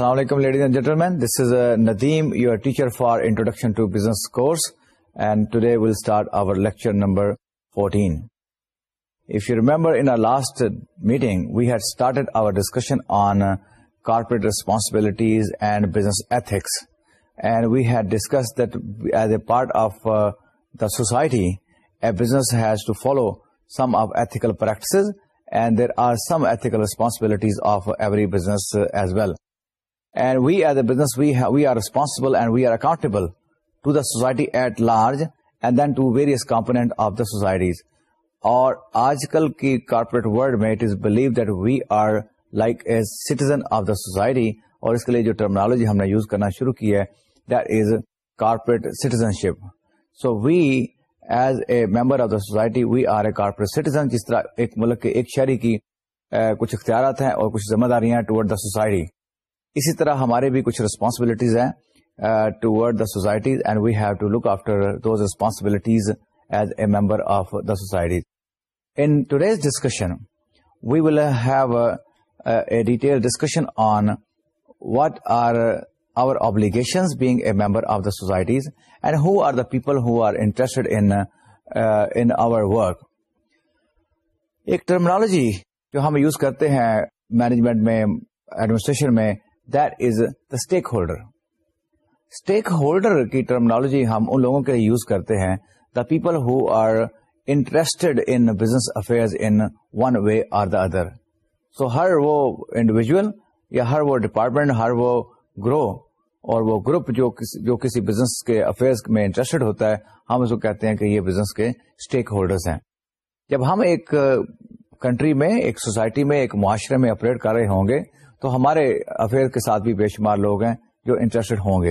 Assalamu alaikum, ladies and gentlemen. This is uh, Nadeem, your teacher for Introduction to Business course, and today we'll start our lecture number 14. If you remember, in our last meeting, we had started our discussion on uh, corporate responsibilities and business ethics, and we had discussed that as a part of uh, the society, a business has to follow some of ethical practices, and there are some ethical responsibilities of every business as well. And we as a business view we are responsible to the society at large and then to various components اور آج کل کی corporate world میں it believe that we are like a citizen of the society اور اس کے لیے جو ٹرمنالوجی ہم نے یوز کرنا شروع کی ہے that is corporate citizenship so we as a member of the society we are a corporate citizen جس طرح ایک ملک کے ایک شہری کی کچھ اختیارات ہیں اور کچھ ذمہ داریاں ٹو سوسائٹی اسی طرح ہمارے بھی کچھ ریسپانسبلٹیز ہیں towards the societies and we have to look after those responsibilities as a member of the society in today's discussion we will have a detail discussion on what are our obligations being a member of the societies and who are the people who are interested in our work ایک terminology جو ہم use کرتے ہیں management میں administration میں that is the stakeholder stake holder کی terminology ہم ان لوگوں کے یوز کرتے ہیں the people who are interested in business affair in one way or the other so ہر وہ انڈیویجل یا ہر وہ ڈپارٹمنٹ ہر وہ گروہ اور وہ گروپ جو جو کسی بزنس کے افیئرس میں انٹرسٹڈ ہوتا ہے ہم اس کو کہتے ہیں کہ یہ بزنس کے اسٹیک ہولڈرز ہیں جب ہم ایک کنٹری میں ایک سوسائٹی میں ایک معاشرے میں آپریٹ کر رہے ہوں گے تو ہمارے افیئر کے ساتھ بھی بے شمار لوگ ہیں جو انٹرسٹڈ ہوں گے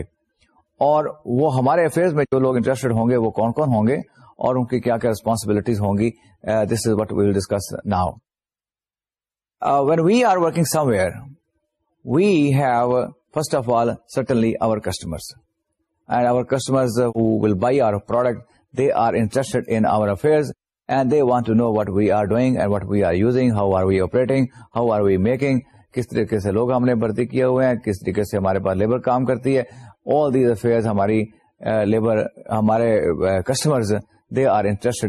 اور وہ ہمارے افیئر میں جو لوگ انٹرسٹڈ ہوں گے وہ کون کون ہوں گے اور ان کی کیا کیا ریسپانسبلٹیز ہوں گی this is what will discuss now when we are working somewhere we have first of all certainly our customer customer buy our product they are interested in our affairs and they want to know what we are doing and what we are using how are we operating how are we making کس طریقے سے لوگ ہم نے بھرتی کیے ہوئے ہیں کس طریقے سے ہمارے پاس لیبر کام کرتی ہے آل دیز افیئر ہماری لیبر ہمارے they are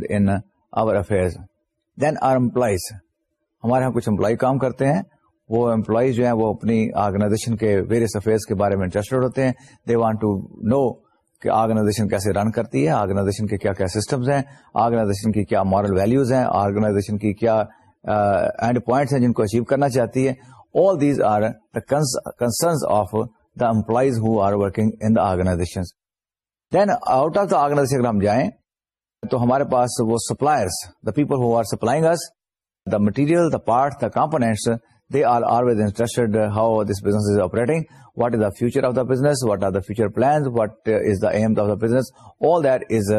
in our then are employees ہمارے یہاں کچھ امپلائی کام کرتے ہیں وہ امپلائیز جو ہیں وہ اپنی آرگنائزیشن کے ویریس افیئر کے بارے میں انٹرسٹڈ ہوتے ہیں دے وانٹ ٹو نو کہ آرگنائزیشن کیسے رن کرتی ہے آرگنائزیشن کے کیا کیا سسٹمز ہیں آرگنائزیشن کی کیا مارل ویلوز ہیں آرگنائزیشن کی کیا اینڈ پوائنٹس ہیں جن کو اچیو کرنا چاہتی ہے all these are the concerns of the employees are working in the organization then out of the organization اگر ہم جائیں تو ہمارے پاس suppliers the people are supplying is the material the part the components they are always interest how this business what is the future of the business what are the future plan what is the aim of the the the the the the business all these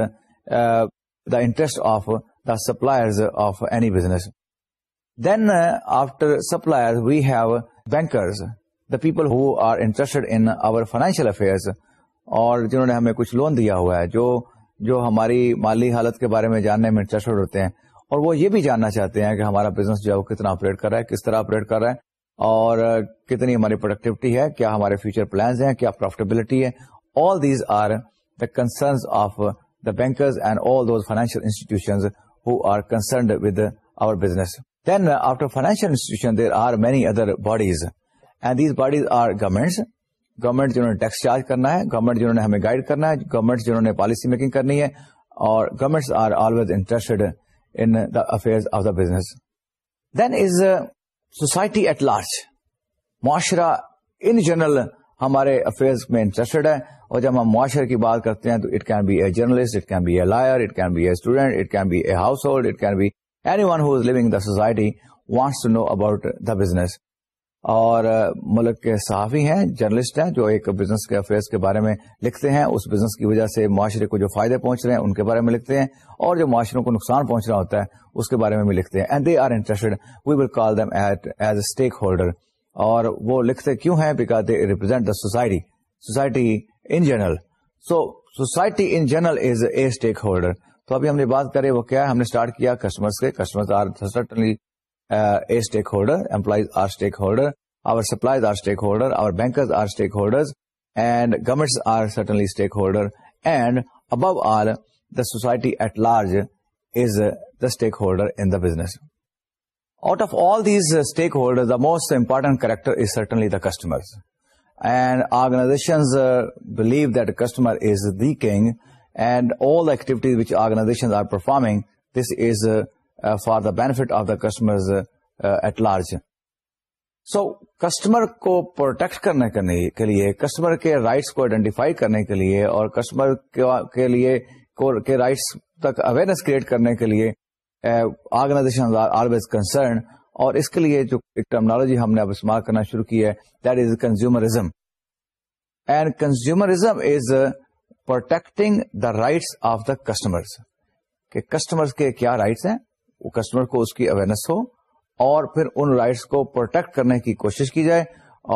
the interest of the suppliers of any business then after supplier we have bankers the people are interested in our financial affairs اور جنہوں نے ہمیں کچھ loan دیا ہوا ہے جو جو ہماری مالی حالت کے بارے میں جاننے میں انٹرسٹڈ ہوتے ہیں اور وہ یہ بھی جاننا چاہتے ہیں کہ ہمارا بزنس جو ہے وہ کتنا آپریٹ کر رہا ہے کس طرح آپریٹ کر رہا ہے اور کتنی ہماری پروڈکٹیوٹی ہے کیا ہمارے فیوچر پلانز ہیں کیا پروفیٹیبلٹی ہے all these are the concern of the bankers and all those financial institutions who are concerned with our business then after financial institution there are many other bodies and these bodies are governments government جنہوں نے tax charge کرنا ہے government جنہوں نے ہمیں guide کرنا ہے government جنہوں نے پالیسی میکنگ کرنی ہے اور governments of the business then is society at large معاشرہ ان جنرل ہمارے افیئر میں انٹرسٹڈ ہے اور جب ہم معاشرے کی بات کرتے ہیں تو it can be a journalist it can be a lawyer it can be a student it can be a household it can be anyone who is like the society wants to know about the business اور ملک کے صحافی ہیں journalist ہیں جو ایک business کے affairs کے بارے میں لکھتے ہیں اس بزنس کی وجہ سے معاشرے کو جو فائدے پہنچ رہے ہیں ان کے بارے میں لکھتے ہیں اور جو معاشروں کو نقصان پہنچ رہا ہوتا ہے اس کے بارے میں بھی لکھتے ہیں and they are interested we will call them it as a stakeholder اور وہ لکھتے کیوں ہیں because they represent the society society in general so society in general is a stakeholder تو ابھی ہم نے بات کرے وہ کیا ہم نے اسٹارٹ کیا کسٹمر کے customer are certainly a stakeholder employees are stakeholder our supplies are stakeholder our bankers are stakeholder and government are certainly stakeholder and above all the society at large is the stakeholder in the business out of all these stakeholder the most important character is certainly the customer and organization believe that customer is the king and all the activities organizations are performing this is for the benefit of the customer at large so customer کو protect کرنے کے لیے customer کے rights کو identify کرنے کے لیے اور کسٹمر کے لیے رائٹس تک اویئرنس کریٹ کرنے کے لیے آرگناز آر آلویز کنسرن اور اس کے لیے جو ٹیکنالوجی ہم نے اب استعمال کرنا شروع کی ہے that is consumerism and consumerism is protecting the rights of the customer کہ کسٹمر کے کیا رائٹس ہیں وہ کسٹمر کو اس کی اویئرنیس ہو اور پھر ان رائٹس کو پروٹیکٹ کرنے کی کوشش کی جائے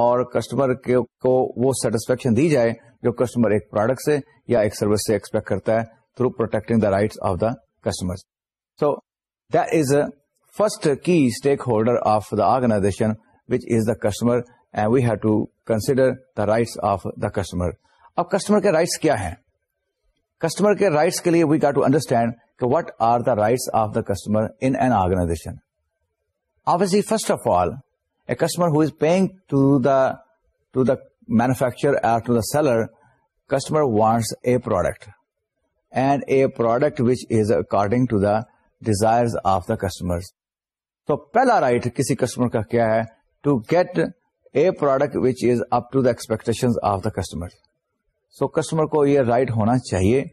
اور کسٹمر کو وہ سیٹسفیکشن دی جائے جو کسٹمر ایک پروڈکٹ سے یا ایک سروس سے ایکسپیکٹ کرتا ہے through protecting the rights of the customer so this first کی stakeholder of the organization which is the customer and we have to consider the rights of the customer اب customer کے rights کیا ہیں customer کے rights کے لیے we to understand کہ what are the rights of the customer in an organization obviously first of all a customer who is paying to to to the the the manufacture seller customer wants a product and a product which is according to the desire of the customer تو پہلا right کسی customer کا کیا ہے to get a product which is up to the expectation of the customer so customer کو یہ right ہونا چاہیے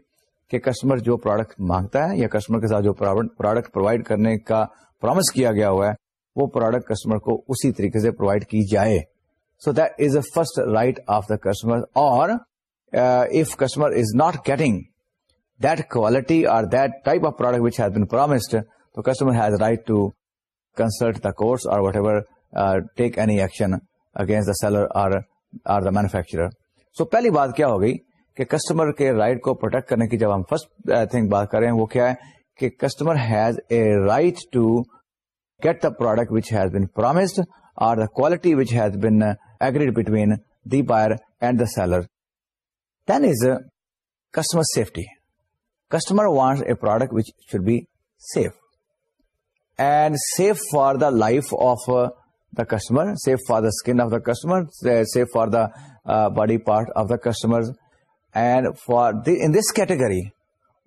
کہ کسٹمر جو پروڈکٹ مانگتا ہے یا کسٹمر کے ساتھ جو پروڈکٹ پرووائڈ کرنے کا پرومس کیا گیا ہوا ہے وہ پروڈکٹ کسٹمر کو اسی طریقے سے پرووائڈ کی جائے so this a first right of the customer اور if customer is not getting that quality اور that type of product which has been promised تو customer has right to consult the courts اور whatever take any action against the seller the manufacturer so پہلی بات کیا ہو گئی کہ customer کے رائٹ کو پروٹیکٹ کرنے کی جب ہم فرسٹ بات کریں وہ کیا ہے کہ customer has a right to get the product which has been agreed between the buyer and the seller then is customer safety customer want a product which should be safe and safe for the life of the customer safe for the skin of the customer safe for the body part of the customer and for in this category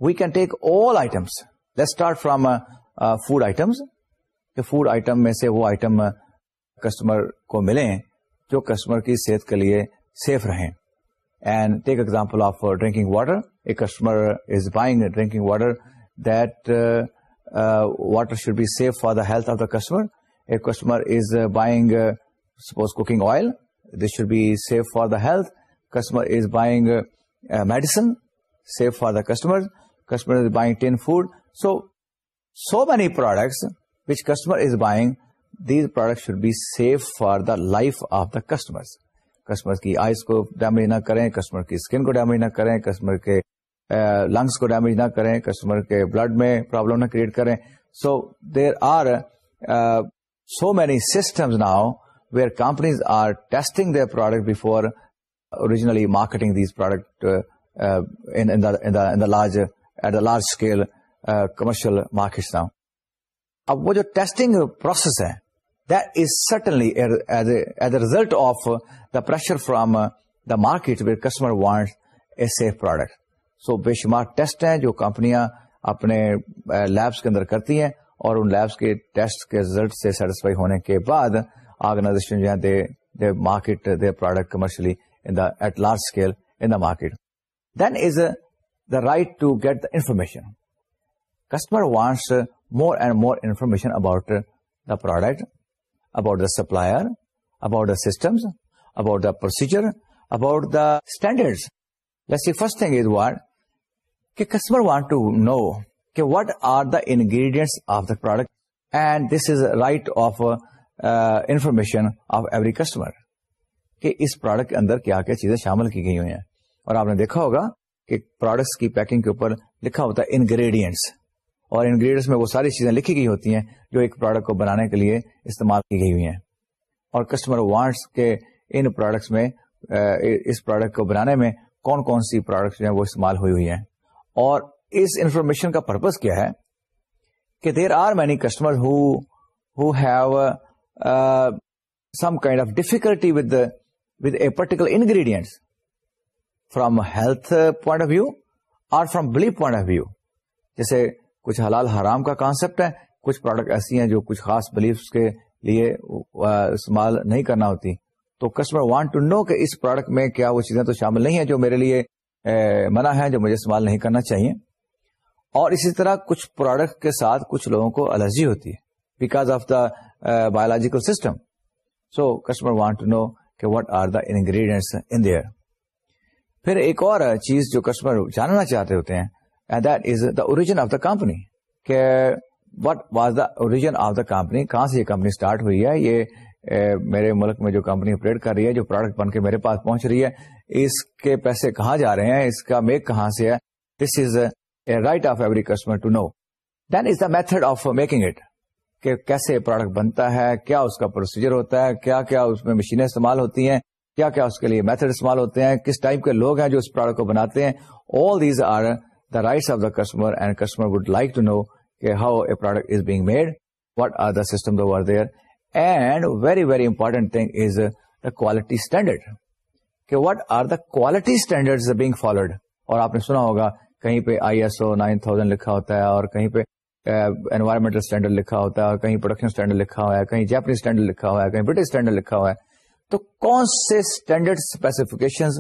we can take all items let start from food items food item میں سے وہ item customer uh, کو ملیں جو customer کی صحت کے لیے سیف رہیں and take example of drinking water a customer is buying drinking water that water should be safe for the health of the customer a customer is buying suppose cooking oil this should be safe for the health customer is buying medicine safe for the customer customer is buying tin food so some products which customer is buying these product should be safe for the life of the customer customer کی eyes کو damage نہ کریں customer کی skin کو damage نہ کریں customer کے lungs کو ڈیمیج نہ کریں کسٹمر کے بلڈ میں پرابلم نہ کریئٹ کریں so there are so many systems now companies are testing the product been marketing دیارج at the large scale commercial result of the pressure from the market where customer want a safe product so بے شمار test ہیں جو کمپنیاں اپنے labs کے اندر کرتی ہیں اور ان لیبس کے ٹیسٹ کے ریزلٹ سے سیٹسفائی ہونے کے بعد organizations where they market their product commercially at large scale in the market. Then is uh, the right to get the information. Customer wants uh, more and more information about uh, the product, about the supplier, about the systems, about the procedure, about the standards. Let's see, first thing is what? Customer want to know what are the ingredients of the product, and this is a right of information of every customer کہ اس product کے اندر کیا کیا چیزیں شامل کی گئی ہوئی ہیں اور آپ نے دیکھا ہوگا کہ پروڈکٹس کی پیکنگ کے اوپر لکھا ہوتا ہے انگریڈینٹس اور انگریڈینٹس میں وہ ساری چیزیں لکھی گئی ہوتی ہیں جو ایک پروڈکٹ کو بنانے کے لیے استعمال کی گئی ہوئی ہیں اور کسٹمر وانٹس کے ان پروڈکٹس میں اس پروڈکٹ کو بنانے میں کون کون سی پروڈکٹ جو ہیں وہ استعمال ہوئی ہوئی ہیں اور اس انفارمیشن کا پرپز کیا ہے کہ there are many customer who have some kind of difficulty with with a particular ingredients from health point of view اور from belief point of view جیسے کچھ حلال حرام کا کانسیپٹ ہے کچھ پروڈکٹ ایسی ہیں جو کچھ خاص بلیف کے لیے استعمال نہیں کرنا ہوتی تو کسٹمر وانٹ ٹو نو کہ اس پروڈکٹ میں کیا وہ چیزیں تو شامل نہیں ہیں جو میرے لیے منع ہے جو مجھے استعمال نہیں کرنا چاہیے اور اسی طرح کچھ پروڈکٹ کے ساتھ کچھ لوگوں کو الرجی ہوتی ہے because of the biological system so customer want to know کہ what are the ingredients in there پھر ایک اور چیز جو کسٹمر جاننا چاہتے ہوتے ہیں that is the origin of the company کہ what was the origin of the company کہاں سے یہ کمپنی اسٹارٹ ہوئی ہے یہ میرے ملک میں جو کمپنی پریڈ کر رہی ہے جو پروڈکٹ بن کے میرے پاس پہنچ رہی ہے اس کے پیسے کہاں جا رہے ہیں اس کا میک کہاں سے ہے this is a right of every customer to know then is the method of making it کہ کیسے پروڈکٹ بنتا ہے کیا اس کا پروسیجر ہوتا ہے کیا کیا اس میں مشینیں استعمال ہوتی ہیں کیا کیا اس کے لیے میتھڈ استعمال ہوتے ہیں کس ٹائپ کے لوگ ہیں جو اس پروڈکٹ کو بناتے ہیں all these are the rights of the customer and customer would like to know کہ how a product is being made what are the system are there and very very important thing is the quality standard کہ what are the quality standard being followed اور آپ نے سنا ہوگا کہیں پہ I S O nine thousand لکھا ہوتا ہے اور کہیں پہ انوائرمنٹل اسٹینڈرڈ لکھا ہوتا ہے کہیں پروڈکشن اسٹینڈرڈ لکھا ہوا ہے کہیں جاپنیز اسٹینڈرڈ لکھا ہوا ہے کہیں برٹش اسٹینڈرڈ لکھا ہوا ہے تو کون سے اسٹینڈرڈ اسپیسیفکیشن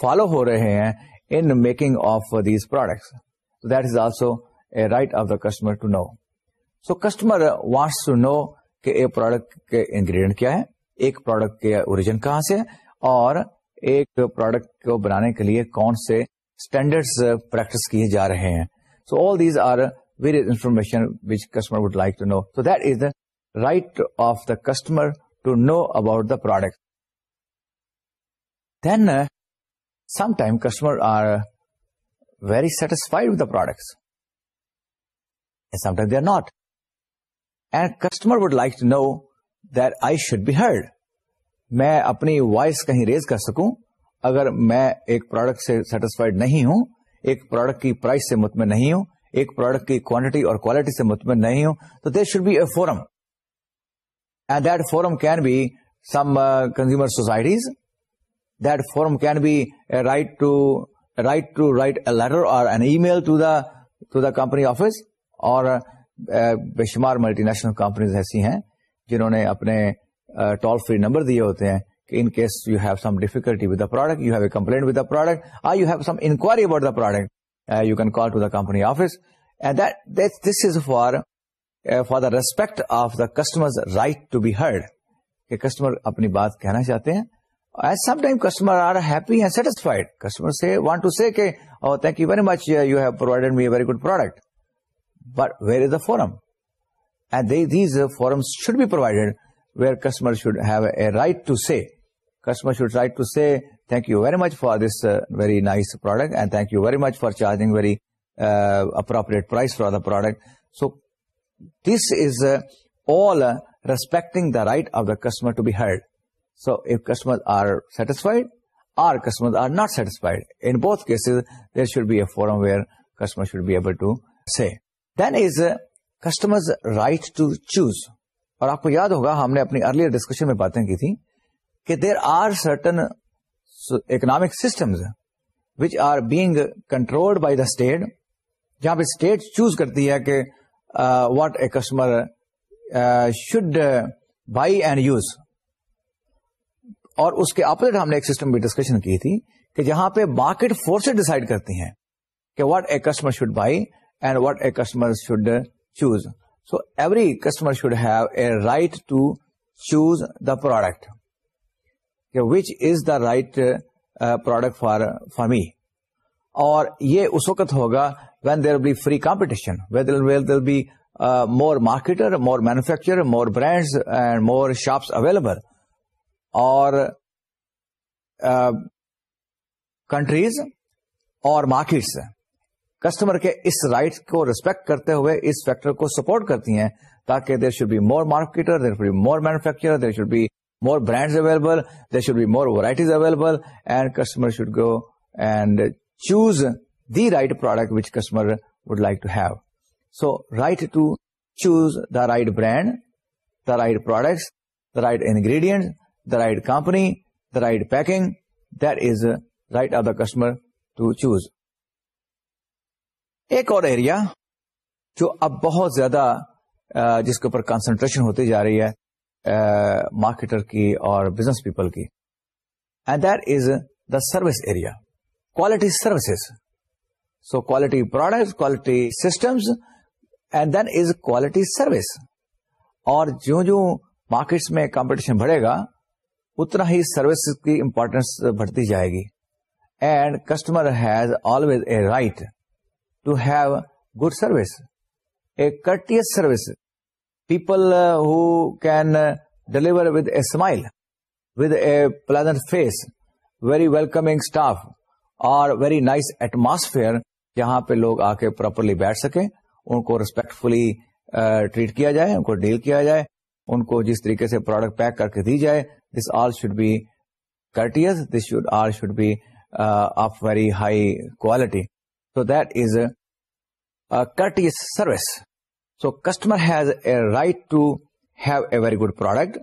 فالو ہو رہے ہیں in making of these products that is also a right of the customer to know so customer wants to know کہ ایک پروڈکٹ کے انگریڈینٹ کیا ہے ایک پروڈکٹ کے اوریجن کہاں سے اور ایک پروڈکٹ کو بنانے کے لیے کون سے اسٹینڈرڈ پریکٹس کیے جا رہے ہیں so all these are to information which customer would like to know so that is know right of the customer to know about the product then with customer are very sometimes they they are And and customer would like to know I should be heard میں اپنی voice کہیں raise کر سکوں اگر میں ایک product سے satisfied نہیں ہوں ایک پروڈکٹ کی پرائز سے مطمئن نہیں ہوں ایک پروڈکٹ کی کوانٹٹی اور کوالٹی سے مطمئن نہیں ہوں تو there should be a forum and that forum can be some consumer societies that forum can be write to write to write a letter اور an email to to the the company office اور بے شمار multinational companies ایسی ہیں جنہوں نے اپنے toll free number دیے ہوتے ہیں کہ in case you have some difficulty with the product you have a complaint with the product I you have some enquiry about the product you can call to the company office and this is for for the respect of the customer right to be Hare customer اپنی بات کہنا چاہتے ہیں at some time customer are happy satisfied customer want to see کے thank you very much you have provided me very good product but where is a forum and these forum should be provided where customer should have a right to see customer should right to س thank you very much for this very nice product and thank you very much for charging very appropriate price for the product so this is all satisfied the right of the customer are not satisfied there both cases there should be a forum where customer should be able then is customer right to choose اور آپ کو یاد ہوگا ہم نے اپنی earlier discussion میں باتیں کی تھی کہ there are certain economic systems which are being controlled by the state جہاں پہ اسٹیٹ چوز کرتی ہے کہ what a customer should buy and use اور اس کے اپوزٹ ہم نے ایک سسٹم بھی ڈسکشن کی تھی کہ جہاں پہ مارکیٹ فورسز ڈیسائڈ کرتی ہیں کہ what a customer should buy and what a customer should choose so every customer should have a right to choose the product کہ which is the right product for for me اور یہ اس وقت ہوگا when there be free competition will be more marketer more manufacture more brand and more shops available اور countries uh, اور markets customer کے اس رائٹ کو ریسپیکٹ کرتے ہوئے اس فیکٹر کو سپورٹ کرتی ہیں تاکہ there should be more marketer there should be more manufacture there should be more brands available, there should be more varieties available and customer should go and choose the right product which customer would like to have. So right to choose the right brand, the right products, the right ingredients, the right company, the right packing, that is right of the customer to choose. ایک اور area جو اب بہت زیادہ جس کے اوپر concentration ہوتی جا رہی ہے مارکیٹر کی اور بزنس پیپل کی and that is the service area quality services so quality product quality systems and then is quality service اور جو جو مارکیٹس میں کمپٹیشن بڑھے گا اتنا ہی سروس کی امپورٹینس بڑھتی جائے گی and customer has always a right to have good service a courteous service people can deliver with a smile with a pleasant face very welcoming staff اور ویری نائس ایٹماسفیئر جہاں پہ لوگ آ کے properly بیٹھ سکے ان کو ریسپیکٹفلی ٹریٹ uh, کیا جائے ان کو ڈیل کیا جائے ان کو جس طریقے سے پروڈکٹ پیک کر کے دی جائے this all should be courteous this should all should be of very high quality so that is courteous service so customer has a right to have a very good product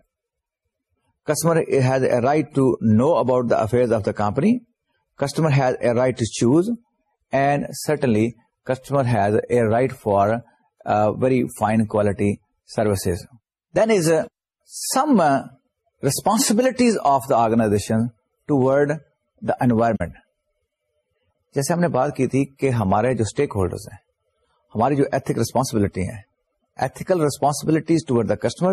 customer has a right to know about the affair of the company customer has a right to choose and certainly customer has a right for very fine quality services then is some responsibilities of the organization towards the environment جیسے ہم نے بات کی تھی کہ ہمارے جو stake holders ہیں ہماری جو ایتھک ریسپانسبلٹی ہیں ایتھیکل ریسپانسبلٹیز ٹوڈ دا کسٹمر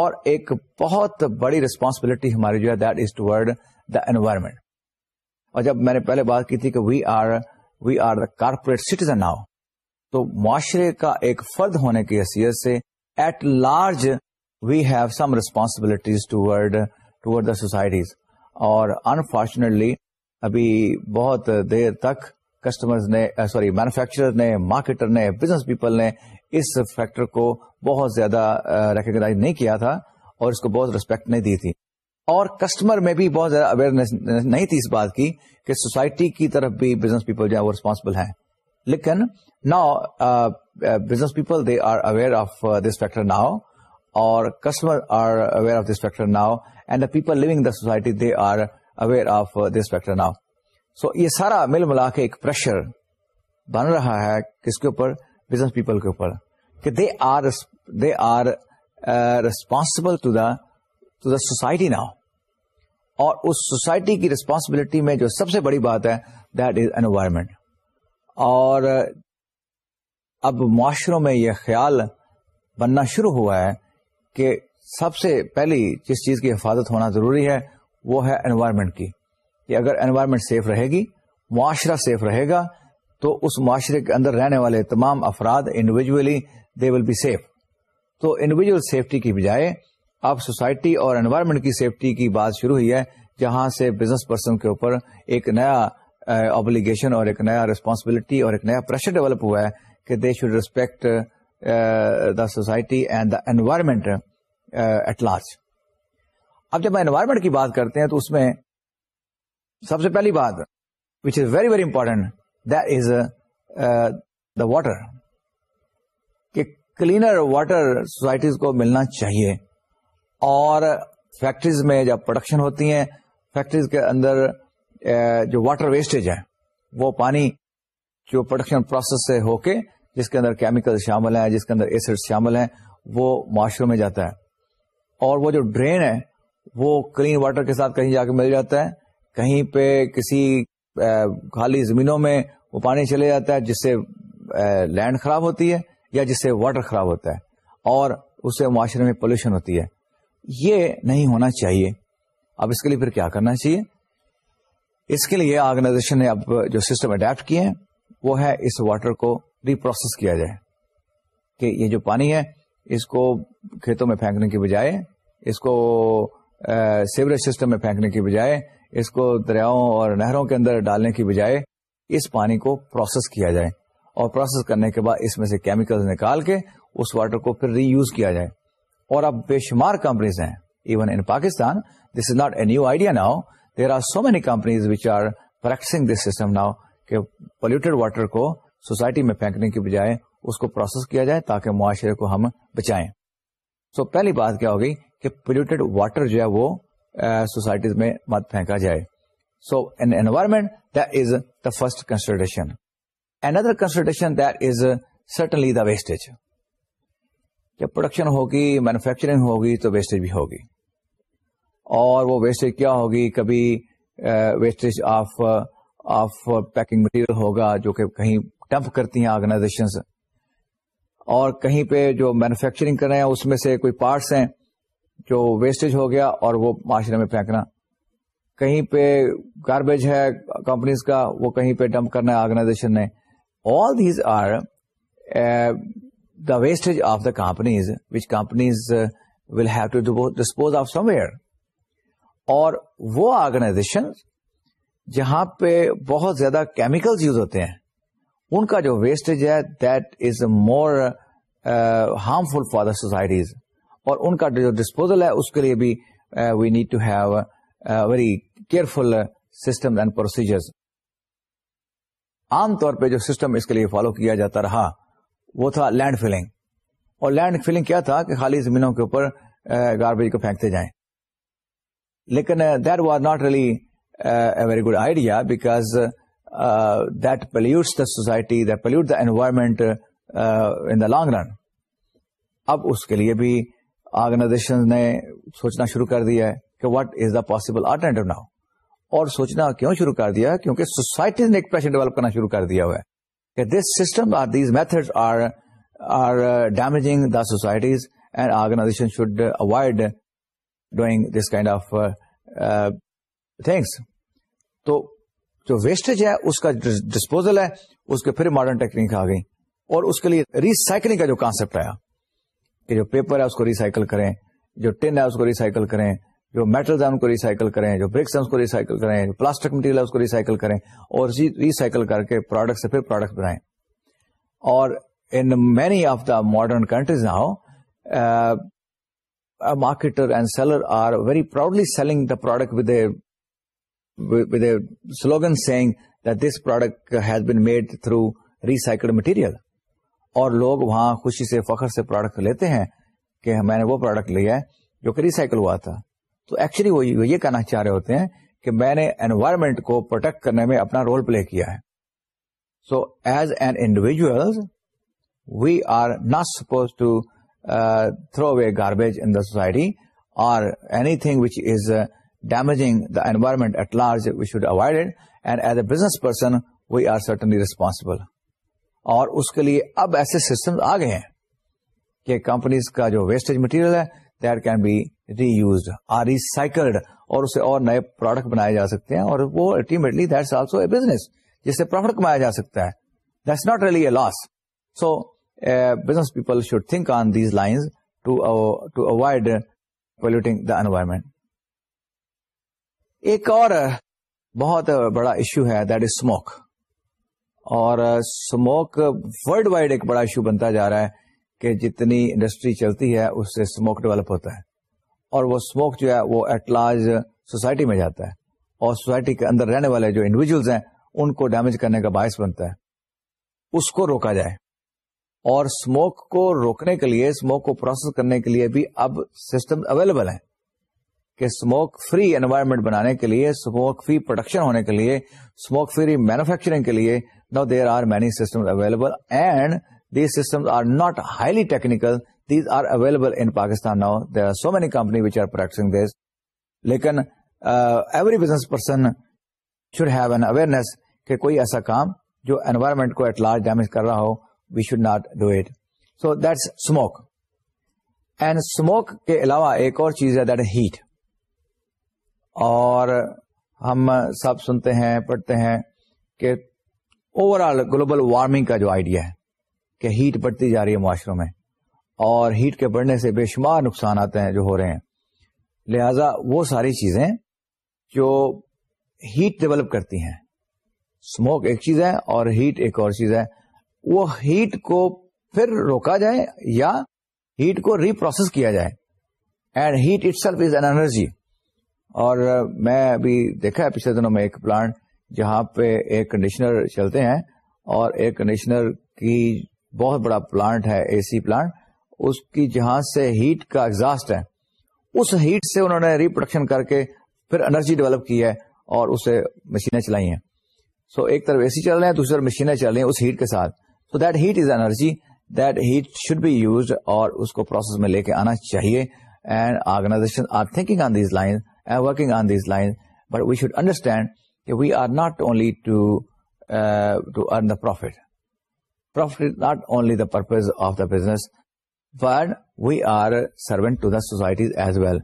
اور ایک بہت بڑی ریسپانسبلٹی ہماری جو ہے دیٹ از ٹوڈ دا انوائرمنٹ اور جب میں نے پہلے بات کی تھی کہ وی we are are the corporate citizen now تو معاشرے کا ایک فرد ہونے کی حیثیت سے at large we have some responsibilities ٹوڈ ٹوڈ the societies اور انفارچونیٹلی ابھی بہت دیر تک کسٹمر نے سوری uh, مینوفیکچرر نے مارکیٹر نے بزنس پیپل نے اس فیکٹر کو بہت زیادہ ریکگناز uh, نہیں کیا تھا اور اس کو بہت ریسپیکٹ نہیں دی تھی اور کسٹمر میں بھی بہت زیادہ اویئرنیس نہیں تھی اس بات کی کہ سوسائٹی کی طرف بھی بزنس پیپل جو ہے وہ ریسپانسبل ہیں لیکن نا business people they are aware of this factor now اور customer are aware of this factor now and the people living the society they are aware of this factor now so یہ سارا مل ملا کے ایک پریشر بن رہا ہے کس کے اوپر بزنس پیپل کے اوپر کہ they are they are responsible to the to the society now اور اس سوسائٹی کی ریسپانسبلٹی میں جو سب سے بڑی بات ہے دیٹ از انوائرمنٹ اور uh, اب معاشروں میں یہ خیال بننا شروع ہوا ہے کہ سب سے پہلی جس چیز کی حفاظت ہونا ضروری ہے وہ ہے انوائرمنٹ کی کہ اگر انوائرمنٹ سیف رہے گی معاشرہ سیف رہے گا تو اس معاشرے کے اندر رہنے والے تمام افراد individually they will be safe تو انڈیویجل سیفٹی کی بجائے اب سوسائٹی اور انوائرمنٹ کی سیفٹی کی بات شروع ہوئی ہے جہاں سے بزنس پرسن کے اوپر ایک نیا اوبلیگیشن uh, اور ایک نیا ریسپانسبلٹی اور ایک نیا پریشر ڈیولپ ہوا ہے کہ they should respect the society and the environment at large اب جب انوائرمنٹ کی بات کرتے ہیں تو اس میں سب سے پہلی بات which is very very important the water کہ کلینر واٹر سوسائٹیز کو ملنا چاہیے اور فیکٹریز میں جب پروڈکشن ہوتی ہیں فیکٹریز کے اندر uh, جو واٹر ویسٹیج ہے وہ پانی جو پروڈکشن پروسیس سے ہو کے جس کے اندر کیمیکل شامل ہیں جس کے اندر ایسڈ شامل ہیں وہ معاشروں میں جاتا ہے اور وہ جو ڈرین ہے وہ کلین واٹر کے ساتھ کہیں جا کے مل جاتا ہے کہیں پہ کسی خالی زمینوں میں وہ پانی چلے جاتا ہے جس سے لینڈ خراب ہوتی ہے یا جس سے واٹر خراب ہوتا ہے اور اس سے معاشرے میں پولوشن ہوتی ہے یہ نہیں ہونا چاہیے اب اس کے لیے پھر کیا کرنا چاہیے اس کے لیے آرگنائزیشن نے اب جو سسٹم اڈیپٹ کیے ہیں وہ ہے اس واٹر کو ریپروسیس کیا جائے کہ یہ جو پانی ہے اس کو کھیتوں میں پھینکنے کی بجائے اس کو سیوریج سسٹم میں پھینکنے کی بجائے اس کو دریاؤں اور نہروں کے اندر ڈالنے کی بجائے اس پانی کو پروسیس کیا جائے اور پروسیس کرنے کے بعد اس میں سے کیمیکل نکال کے اس واٹر کو پھر ری یوز کیا جائے اور اب بے شمار کمپنیز ہیں even in Pakistan this is not a new idea now there are so many companies which are practising this system now کہ پولوٹیڈ واٹر کو سوسائٹی میں پھینکنے کی بجائے اس کو پروسیس کیا جائے تاکہ معاشرے کو ہم بچائیں سو so, پہلی بات کیا ہوگی کہ پولوٹیڈ واٹر جو ہے وہ سوسائٹیز میں مت پھینکا جائے so in environment the first consideration in other consideration this certainly the wastage جب پروڈکشن ہوگی مینوفیکچرنگ ہوگی تو ویسٹیج بھی ہوگی اور وہ ویسٹیج کیا ہوگی کبھی wastage of of packing material ہوگا جو کہ کہیں ڈمپ کرتی ہیں آرگنائزیشن اور کہیں پہ جو مینوفیکچرنگ کر رہے ہیں اس میں سے کوئی پارٹس ہیں جو ویسٹیج ہو گیا اور وہ معاشرے میں پھینکنا کہیں پہ گاربیج ہے کمپنیز کا وہ کہیں پہ ڈمپ کرنا ہے آرگنائزیشن نے all these are the wastage of the companies which companies will have to dispose of somewhere اور وہ آرگنائزیشن جہاں پہ بہت زیادہ کیمیکلز یوز ہوتے ہیں ان کا جو ویسٹیج ہے that is more harmful for the societies اور ان کا جو ڈسپوزل ہے اس کے لیے بھی we need to have very careful system and procedure عام طور پہ جو سسٹم اس کے لیے فالو کیا جاتا رہا وہ تھا لینڈ فلنگ اور لینڈ فلنگ کیا تھا کہ خالی زمینوں کے اوپر گاربیج uh, کو پھینکتے جائیں لیکن was not really very good idea because that pollutes the society pollute the environment in the long run اب اس کے لیے بھی آرگنائزیشن نے سوچنا شروع کر دیا ہے کہ what is the possible alternative now اور سوچنا کیوں شروع کر دیا کیونکہ سوسائٹی نے ایک پریشر ڈیولپ کرنا شروع کر دیا ہوا ہے کہ this system are are are these method damaging the societies and organization should avoid doing this kind of things تو جو ویسٹیج ہے اس کا ڈسپوزل ہے اس کے پھر ماڈرن ٹیکنیک آ گئی اور اس کے لیے ریسائکلنگ کا جو کانسپٹ آیا کہ جو پیپر ہے اس کو ریسائکل کریں جو ٹین ہے اس کو ریسائکل کریں جو میٹلز ہے ان کو ریسائکل کریں جو بریکس ہے اس کو ریسائکل کریں جو پلاسٹک مٹیریل ہے اس کو ریسائکل کریں اور ریسائکل کر کے پروڈکٹ سے پھر پروڈکٹ بنائیں اور in many of the modern countries now marketer and seller are very proudly selling the product with a with a slogan saying that this product has been made through recycled material. اور لوگ وہاں خوشی سے فخر سے product لیتے ہیں کہ میں نے وہ پروڈکٹ لیا ہے جو کہ ریسائکل ہوا تھا تو ایکچولی وہ یہ کہنا چاہ رہے ہوتے ہیں کہ میں نے انوائرمنٹ کو پروٹیکٹ کرنے میں اپنا رول پلے کیا ہے so as an individual we are not suppose to throw away garbage in the society اور anything which is damaging the environment at large we should avoid and as a business person we are certainly responsible اور اس کے لیے اب ایسے system آ گئے ہیں کہ کمپنیز کا جو ویسٹیج مٹیریل ہے that can be reused or recycled اور اسے اور نئے پروڈکٹ بنائے جا سکتے ہیں اور وہ ultimately that also a business جس سے پروفٹ کمایا جا سکتا ہے that not really a loss so business people should think on these line polluting the environment ایک اور uh, بہت بڑا ایشو ہے دیٹ از اسموک اور اسموک ورلڈ وائڈ ایک بڑا ایشو بنتا جا رہا ہے کہ جتنی انڈسٹری چلتی ہے اس سے اسموک ڈیولپ ہوتا ہے اور وہ اسموک جو ہے وہ ایٹ لارج سوسائٹی میں جاتا ہے اور سوسائٹی کے اندر رہنے والے جو انڈیویجلس ہیں ان کو ڈیمیج کرنے کا باعث بنتا ہے اس کو روکا جائے اور اسموک کو روکنے کے لیے اسموک کو پروسیس کرنے کے لیے بھی اب سسٹم اویلیبل ہیں کہ اسموک فری انوائرمنٹ بنانے کے لیے اسموک فری پروڈکشن ہونے کے لیے اسموک فری مینوفیکچرنگ کے لیے there are many system available کوئی ایسا کام جو انوائرمنٹ کو ایٹ لارج ڈیمیج کر رہا ہو we should not do it so that's smoke and smoke کے علاوہ ایک اور چیز ہے ہم سب سنتے ہیں پڑھتے ہیں کہ اوور آل گلوبل وارمنگ کا جو آئیڈیا ہے کہ ہیٹ بڑھتی جا رہی ہے معاشروں میں اور ہیٹ کے بڑھنے سے بے شمار نقصان آتے ہیں جو ہو رہے ہیں لہذا وہ ساری چیزیں جو ہیٹ ڈیولپ کرتی ہیں اسموک ایک چیز ہے اور ہیٹ ایک اور چیز ہے وہ ہیٹ کو پھر روکا جائے یا ہیٹ کو ری پروسیس کیا جائے and heat itself is energy اور میں ابھی دیکھا ہے پچھلے دنوں میں ایک پلانٹ جہاں پہ ایئر کنڈیشنر چلتے ہیں اور ایئر کنڈیشنر کی بہت بڑا پلانٹ ہے اے سی پلانٹ اس کی جہاں سے ہیٹ کا ایگزاسٹ ہے اس ہیٹ سے انہوں نے ریپروڈکشن کر کے پھر انرجی ڈیولپ کی ہے اور اسے مشینیں چلائی ہیں سو so, ایک طرف اے سی چل رہے ہیں دوسری طرف مشینیں چل رہی ہیں اس ہیٹ کے ساتھ so that heat is energy that heat should be use اور اس کو پروسیس میں لے کے آنا چاہیے and organization are thinking on these line working on these line but we should understand we are not only to to earn the profit profit is not only the purpose of the business but we are servant to the societies as well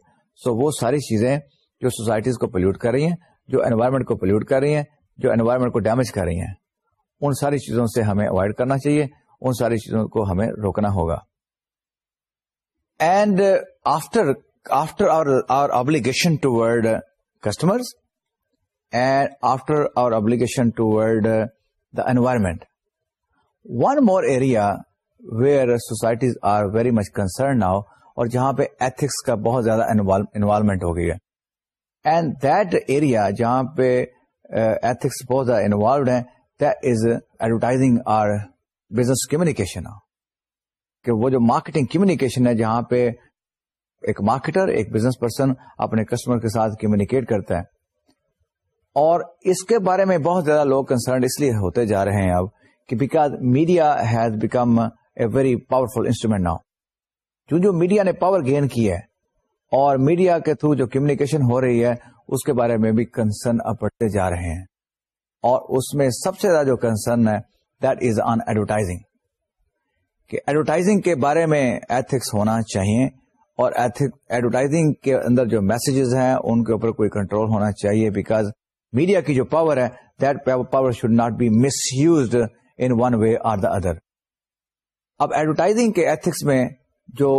سو وہ ساری چیزیں جو societies کو pollute کر رہی ہیں جو environment کو پلیوٹ کر رہی ہیں جو انوائرمنٹ کو ڈیمیج کر رہی ہیں ان ساری چیزوں سے ہمیں اوائڈ کرنا چاہیے ان ساری چیزوں کو ہمیں روکنا ہوگا and after after our our obligation ward customers toward uh, the environment. One more area where societies are very much concern now اور جہاں پہ ایتھکس کا بہت زیادہ انوالومنٹ ہو گئی ہے اینڈ دیٹ ایریا جہاں پہ ایتھکس uh, بہت زیادہ انوالوڈ ہے ایڈورٹائزنگ آر بزنس کمیونیکیشن کہ وہ جو مارکیٹنگ کمیونیکیشن ہے جہاں پہ ایک مارکیٹر ایک بزنس پرسن اپنے کسٹمر کے ساتھ کمیونیکیٹ کرتا ہے اور اس کے بارے میں بہت زیادہ لوگ کنسرن اس لیے ہوتے جا رہے ہیں اب کہ because media has become a very powerful instrument now جو میڈیا نے پاور گین کی ہے اور میڈیا کے تھرو جو کمیونیکیشن ہو رہی ہے اس کے بارے میں بھی کنسرن اب بڑھتے جا رہے ہیں اور اس میں سب سے زیادہ جو کنسرن ہے دیٹ از آن ایڈورٹائزنگ کہ ایڈورٹائزنگ کے بارے میں ایتھکس ہونا چاہیے اور ایڈورٹائزنگ کے اندر جو میسجز ہیں ان کے اوپر کوئی کنٹرول ہونا چاہیے بیکاز میڈیا کی جو پاور ہے that power should not be misused in one way or the other اب ایڈورٹائزنگ کے ایتھکس میں جو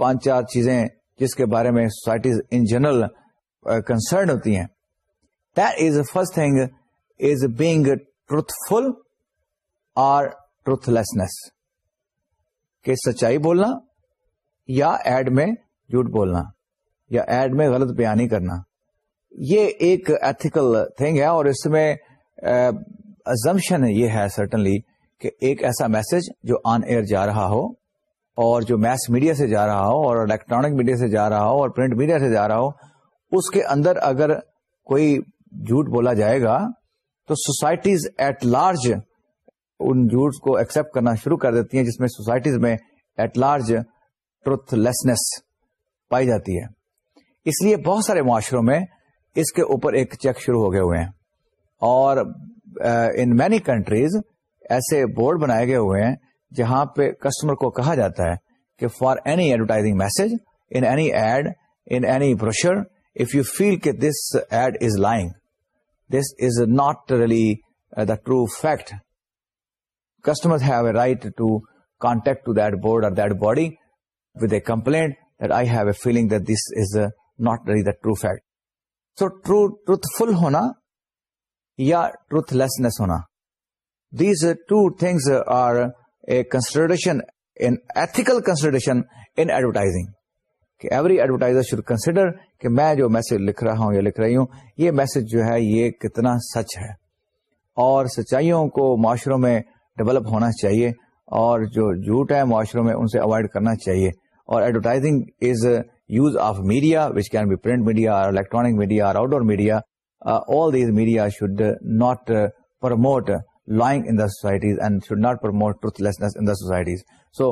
پانچ چار چیزیں جس کے بارے میں سوسائٹیز ان جنرل کنسرن ہوتی ہیں is first thing is being truthful or truthlessness کہ سچائی بولنا یا ایڈ میں جھوٹ بولنا یا ایڈ میں غلط بیانی کرنا یہ ایک ایتھیکل تھنگ ہے اور اس میں ازمپشن یہ ہے سرٹنلی کہ ایک ایسا میسج جو آن ایئر جا رہا ہو اور جو میس میڈیا سے جا رہا ہو اور الیکٹرانک میڈیا سے جا رہا ہو اور پرنٹ میڈیا سے جا رہا ہو اس کے اندر اگر کوئی جھوٹ بولا جائے گا تو سوسائٹیز ایٹ لارج ان جھوٹ کو ایکسپٹ کرنا شروع کر دیتی ہیں جس میں سوسائٹیز میں ایٹ لارج ٹروتھ لیسنس پائی جاتی ہے اس لیے بہت سارے معاشروں میں اس کے اوپر ایک چیک شروع ہو گئے ہوئے ہیں اور ان مینی کنٹریز ایسے بورڈ بنائے گئے ہوئے ہیں جہاں پہ کسٹمر کو کہا جاتا ہے کہ for any advertising message in any ad in any brochure if you feel کہ this ad is lying this is not really the true fact customer have a right to contact to that board اور that body with a complaint that I have a feeling that this is not really the true fact so true truthful ہونا یا truthlessness ہونا these two are a consideration consideration in in advertising every advertiser should consider کہ میں جو message لکھ رہا ہوں یا لکھ رہی ہوں یہ میسج جو ہے یہ کتنا سچ ہے اور سچائیوں کو معاشروں میں ڈیولپ ہونا چاہیے اور جو جھوٹ ہے معاشروں میں ان سے اوائڈ کرنا چاہیے اور advertising is use of media which can be print media electronic media اور out media all these media should not promote lying in the societies and should not promote truthlessness in the societies so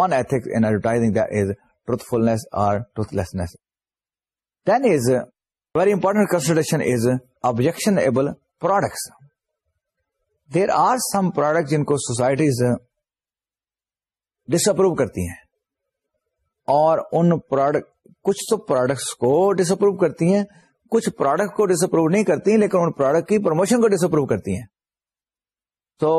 one ethics in advertising this truthfulness then is very important consideration is objection products there are some product جن کو societies ڈس approve کرتی ہیں اور ان product کچھ تو products کو disapprove کرتی ہیں کچھ پروڈکٹ کو ڈس اپروو نہیں کرتی ہیں لیکن ان پروڈکٹ کی پروموشن کو ڈس اپروو کرتی ہیں تو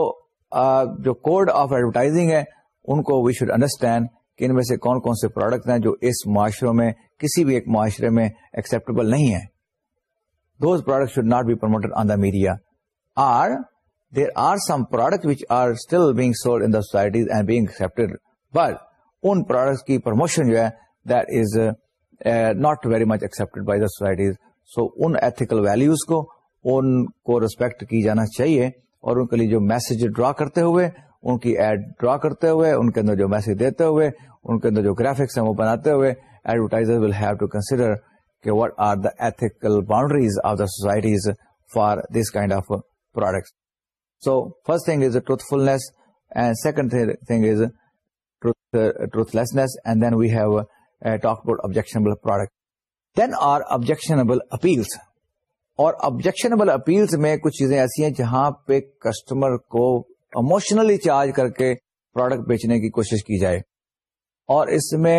جو کوڈ آف ایڈورٹائزنگ ہے ان کو وی شوڈ انڈرسٹینڈ کہ ان میں سے کون کون سے پروڈکٹ ہیں جو اس معاشروں میں کسی بھی ایک معاشرے میں ایکسپٹیبل نہیں ہے those product should not be promoted on the media or there are some product which are still being sold in societies and being accept in products کی پروموشن جو ہے that is not very much accept by the societies so in ethical values کو ان کو respect کی جانا چاہیے اور ان کے لیے جو میسج ڈرا کرتے ہوئے ان کی ایڈ ڈرا کرتے ہوئے ان کے اندر جو میسج دیتے ہوئے ان کے اندر جو گرافکس ہیں وہ بناتے ہوئے advertiser will have to consider کہ what are the ethical boundaries of the societies for this kind of products so first thing is truthfulness and second thing is Uh, uh, about then product. Then about objectionable appeals اور objectionable appeals میں کچھ چیزیں ایسی ہیں جہاں پہ customer کو emotionally charge کر کے پروڈکٹ بیچنے کی کوشش کی جائے اور اس میں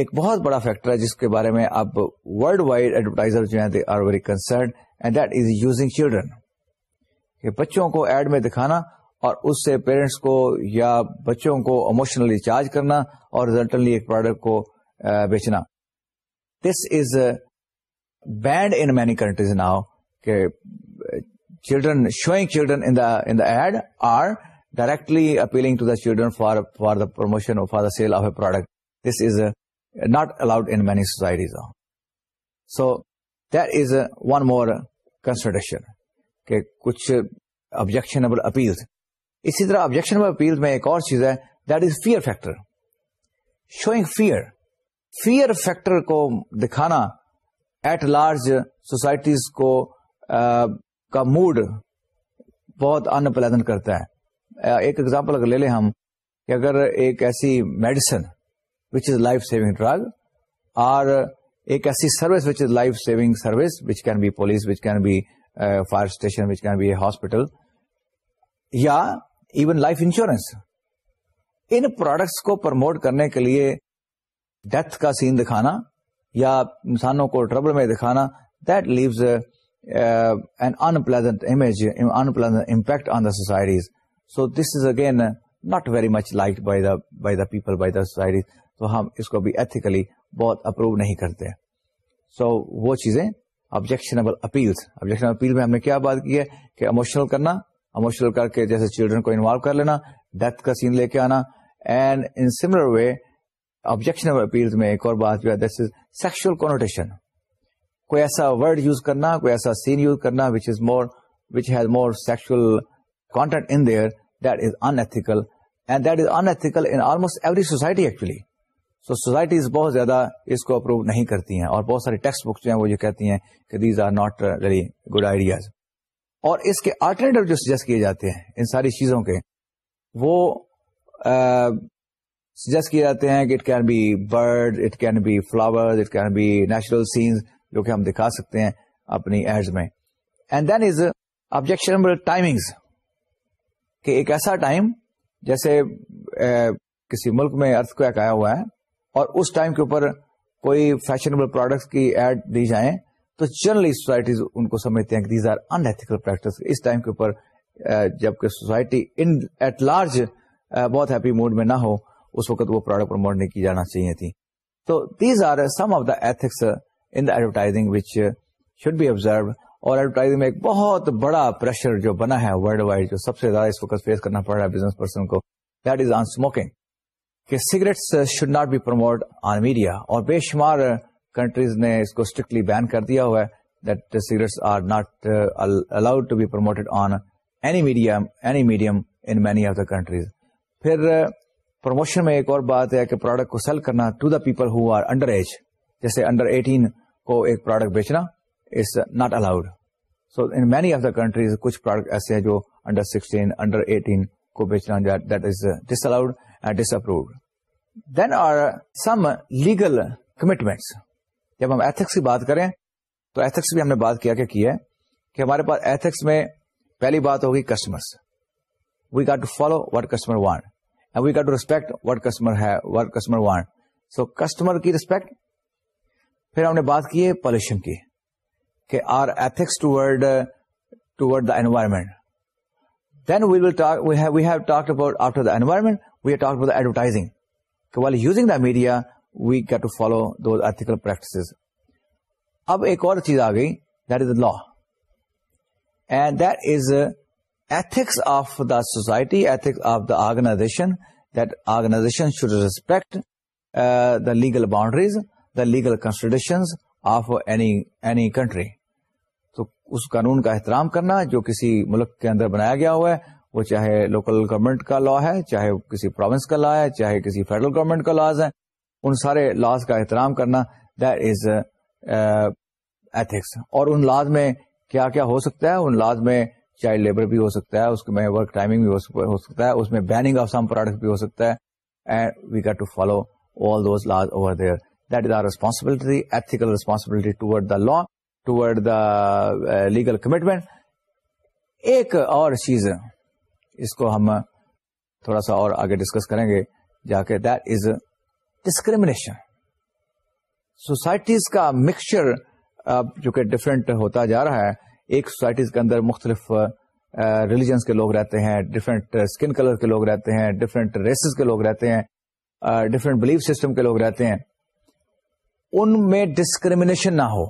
ایک بہت بڑا فیکٹر ہے جس کے بارے میں اب ورلڈ وائڈ ایڈورٹائزر جو ہیں they are very concerned that is using children بچوں کو ایڈ میں دکھانا اور اس سے پیرنٹس کو یا بچوں کو اموشنلی چارج کرنا اور ریزلٹنلی ایک پروڈکٹ کو بیچنا this is banned in many countries now کہ children showing children in ad are directly appealing to the children for for the promotion for the sale of a product this is not allowed in many societies so that is one more consideration کہ کچھ objectionable appeals اسی طرح objection appeal میں ایک اور چیز ہے that is fair factor showing fair fair factor کو دکھانا ایٹ لارج سوسائٹیز کو کا موڈ بہت ان پلیزنٹ کرتا ہے ایک ایگزامپل اگر لے لیں ہم کہ اگر ایک ایسی medicine which is life saving drug اور ایک ایسی service which is life saving service which can be police which can be fire station which can be hospital یا ایون لائف انشورنس ان پروڈکٹس کو پرموٹ کرنے کے لیے ڈیتھ کا سین دکھانا یا انسانوں کو ٹربل میں دکھانا that leaves an unpleasant image unpleasant impact on the societies so this is again not very much like by the by the people by the societies تو ہم اس کو بھی ایتھیکلی بہت اپروو نہیں کرتے سو so, وہ چیزیں آبجیکشنبل اپیل آبجیکشنبل اپیل میں ہم نے کیا بات کی ہے کہ اموشنل کرنا اموشنل کر کے جیسے چلڈرن کو انوالو کر لینا ڈیتھ کا سین لے کے آنا and in similar way objection appeal میں ایک اور بات جو ہے سیکشل کونوٹیشن کوئی ایسا ورڈ یوز کرنا کوئی ایسا سین یوز کرنا which is more which has more sexual content in their that is unethical and that is unethical in almost every society actually so societies بہت زیادہ اس کو اپروو نہیں کرتی ہیں اور بہت ساری ٹیکسٹ بکس جو ہیں وہ یہ کہتی ہیں کہ these are not very good ideas اور اس کے آلٹرنیٹو جو سجیسٹ کیے جاتے ہیں ان ساری چیزوں کے وہ سجیسٹ کیے جاتے ہیں کہ it can be bird it can be flower it can be natural sense جو کہ ہم دکھا سکتے ہیں اپنی ایڈز میں and then is objection timings کہ ایک ایسا ٹائم جیسے کسی ملک میں ارتھ کویک آیا ہوا ہے اور اس ٹائم کے اوپر کوئی فیشنیبل پروڈکٹ کی ایڈ دی جائیں تو جنرلی سوسائٹیز ان کو سمجھتے ہیں کہ دیز آر انتیکل پریکٹس اس ٹائم کے اوپر جبکہ سوسائٹی ان ایٹ لارج بہت ہیپی موڈ میں نہ ہو اس وقت وہ پروڈکٹ پروموٹ نہیں کی جانا چاہیے تھی تو these are some of the ethics in the advertising which should be observe اور ایڈورٹائزنگ میں ایک بہت بڑا پریشر جو بنا ہے ورلڈ وائڈ جو سب سے زیادہ اس وقت فیس کرنا پڑ رہا ہے بزنس پرسن کو دیٹ از آن اسموکنگ کہ cigarettes should not be promote on media اور بے شمار کنٹریز نے اس کو اسٹرکٹلی بین کر دیا ہوا ہے that cigarettes are not allowed to be promoted on any medium in many of the countries پھر پروموشن میں ایک اور بات ہے کہ پروڈکٹ کو سیل کرنا to the people who are under age جیسے انڈر ایٹین کو ایک پروڈکٹ بیچنا is not allowed so in many of the countries کچھ پروڈکٹ ایسے ہیں جو انڈر سکسٹین انڈر ایٹین کو بیچنا that is disallowed and disapproved then are some legal commitments جب ہم ایتھکس کی بات کریں تو ایتھکس بھی ہم نے بات کیا کہ ہمارے پاس ایتھکس میں پہلی بات ہوگی customer we got to follow what customer and we got to respect what customer ہے کسٹمر وانٹ سو کسٹمر کی ریسپیکٹ پھر ہم نے بات کی ہے پالوشن کی کہ our ethics the environment then we will talk we have talk after advertising using the media we get to follow those ethical practice اب ایک اور چیز آ گئی that is the law and that is ethics of the society ethics of the organization that organization should respect the legal boundaries the legal constitution of any country تو اس قانون کا احترام کرنا جو کسی ملک کے اندر بنایا گیا ہوا ہے وہ چاہے لوکل گورنمنٹ کا لا ہے چاہے کسی پروونس کا لا ہے چاہے کسی فیڈرل گورنمنٹ کا لاز ہے ان سارے لاز کا احترام کرنا دیٹ از ایتھکس اور ان لاز میں کیا کیا ہو سکتا ہے ان لاز میں چائلڈ لیبر بھی ہو سکتا ہے اس میں ورک ٹائمنگ بھی ہو سکتا ہے اس میں بیننگ آف سم پروڈکٹ بھی ہو سکتا ہے and we get to follow all those laws over there that is our responsibility ethical responsibility ٹوڈ the law ٹوڈ the legal commitment ایک اور چیز اس کو ہم تھوڑا سا اور آگے ڈسکس کریں گے جا کے دیٹ از ڈسکریمنیشن سوسائٹیز کا مکسچر اب جو کہ ڈفرینٹ ہوتا جا رہا ہے ایک سوسائٹیز کے اندر مختلف ریلیجنس کے لوگ رہتے ہیں ڈفرینٹ اسکن کلر کے لوگ رہتے ہیں ڈفرینٹ ریسز کے لوگ رہتے ہیں ڈفرینٹ بلیف سسٹم کے لوگ رہتے ہیں ان میں ڈسکریمنیشن نہ ہو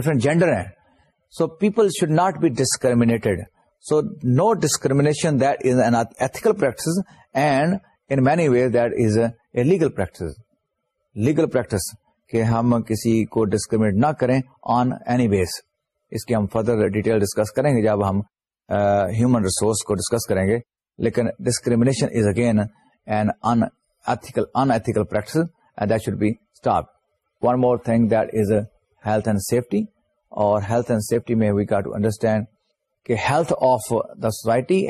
ڈفرینٹ جینڈر ہیں so people should not be discriminated so no discrimination that is an ethical practice and in many ways that is a legal practice legal practice کہ ہم کسی کو ڈسکریمنیٹ نہ کریں آن اینی بیس اس کی ہم فردر ڈیٹیل ڈسکس کریں گے جب ہم ہیومن uh, ریسورس کو ڈسکس کریں گے لیکن discrimination is again an unethical unethical practice and that should be start one more thing that is health and safety اور ہیلتھ اینڈ سیفٹی میں we got to understand of the society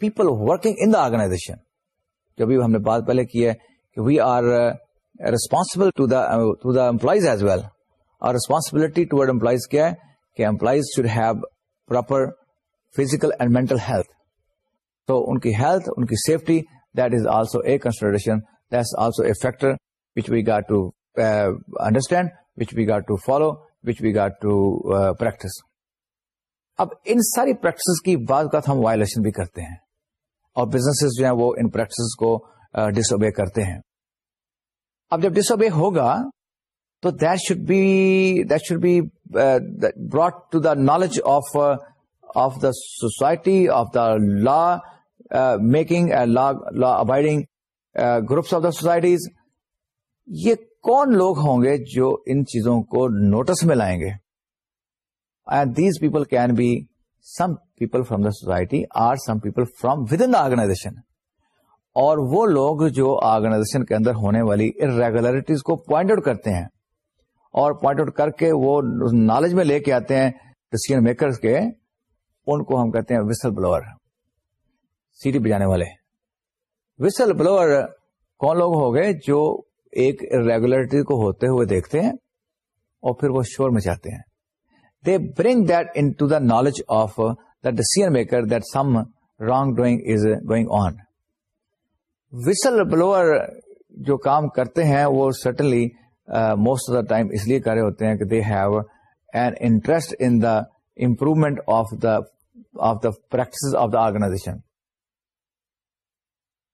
people working in the organization جو بھی ہم نے بات پہلے کی ہے کہ we are responsible to the employees as well اور ریسپانسبلٹی ٹوڈ امپلائیز کیا ہے کہ employees should have proper physical and mental health تو ان کی ہیلتھ ان کی safety that is also a consideration that also a factor which we got to understand which we got to follow which we got to practice اب ان ساری practice کی بعض کا ہم وائلشن بھی کرتے ہیں اور بزنس جو ہیں وہ ان پریکٹس کو ڈس uh, اوبے کرتے ہیں اب جب ڈس اوبے ہوگا تو that should be brought to the knowledge of of the society of the law making law law abiding groups of the societies یہ کون لوگ ہوں گے جو ان چیزوں کو نوٹس میں لائیں گے and these people can be some people from the society or some people from within organization اور وہ لوگ جو آرگنائزیشن کے اندر ہونے والی ارریگولرٹیز کو پوائنٹ آؤٹ کرتے ہیں اور پوائنٹ آؤٹ کر کے وہ نالج میں لے کے آتے ہیں ڈسیزن میکر کے ان کو ہم کہتے ہیں وسل بلوور سیٹی بجانے والے وسل بلوور کون لوگ ہو گئے جو ایک ریگولرٹی کو ہوتے ہوئے دیکھتے ہیں اور پھر وہ شور مچاتے ہیں they bring that into the knowledge of uh, the decision maker that some wrongdoing is uh, going on. Whistleblower جو کام کرتے ہیں وہ certainly most of the time اس لیے کرے ہوتے ہیں کہ they have an interest in the improvement of the of the practice of the organization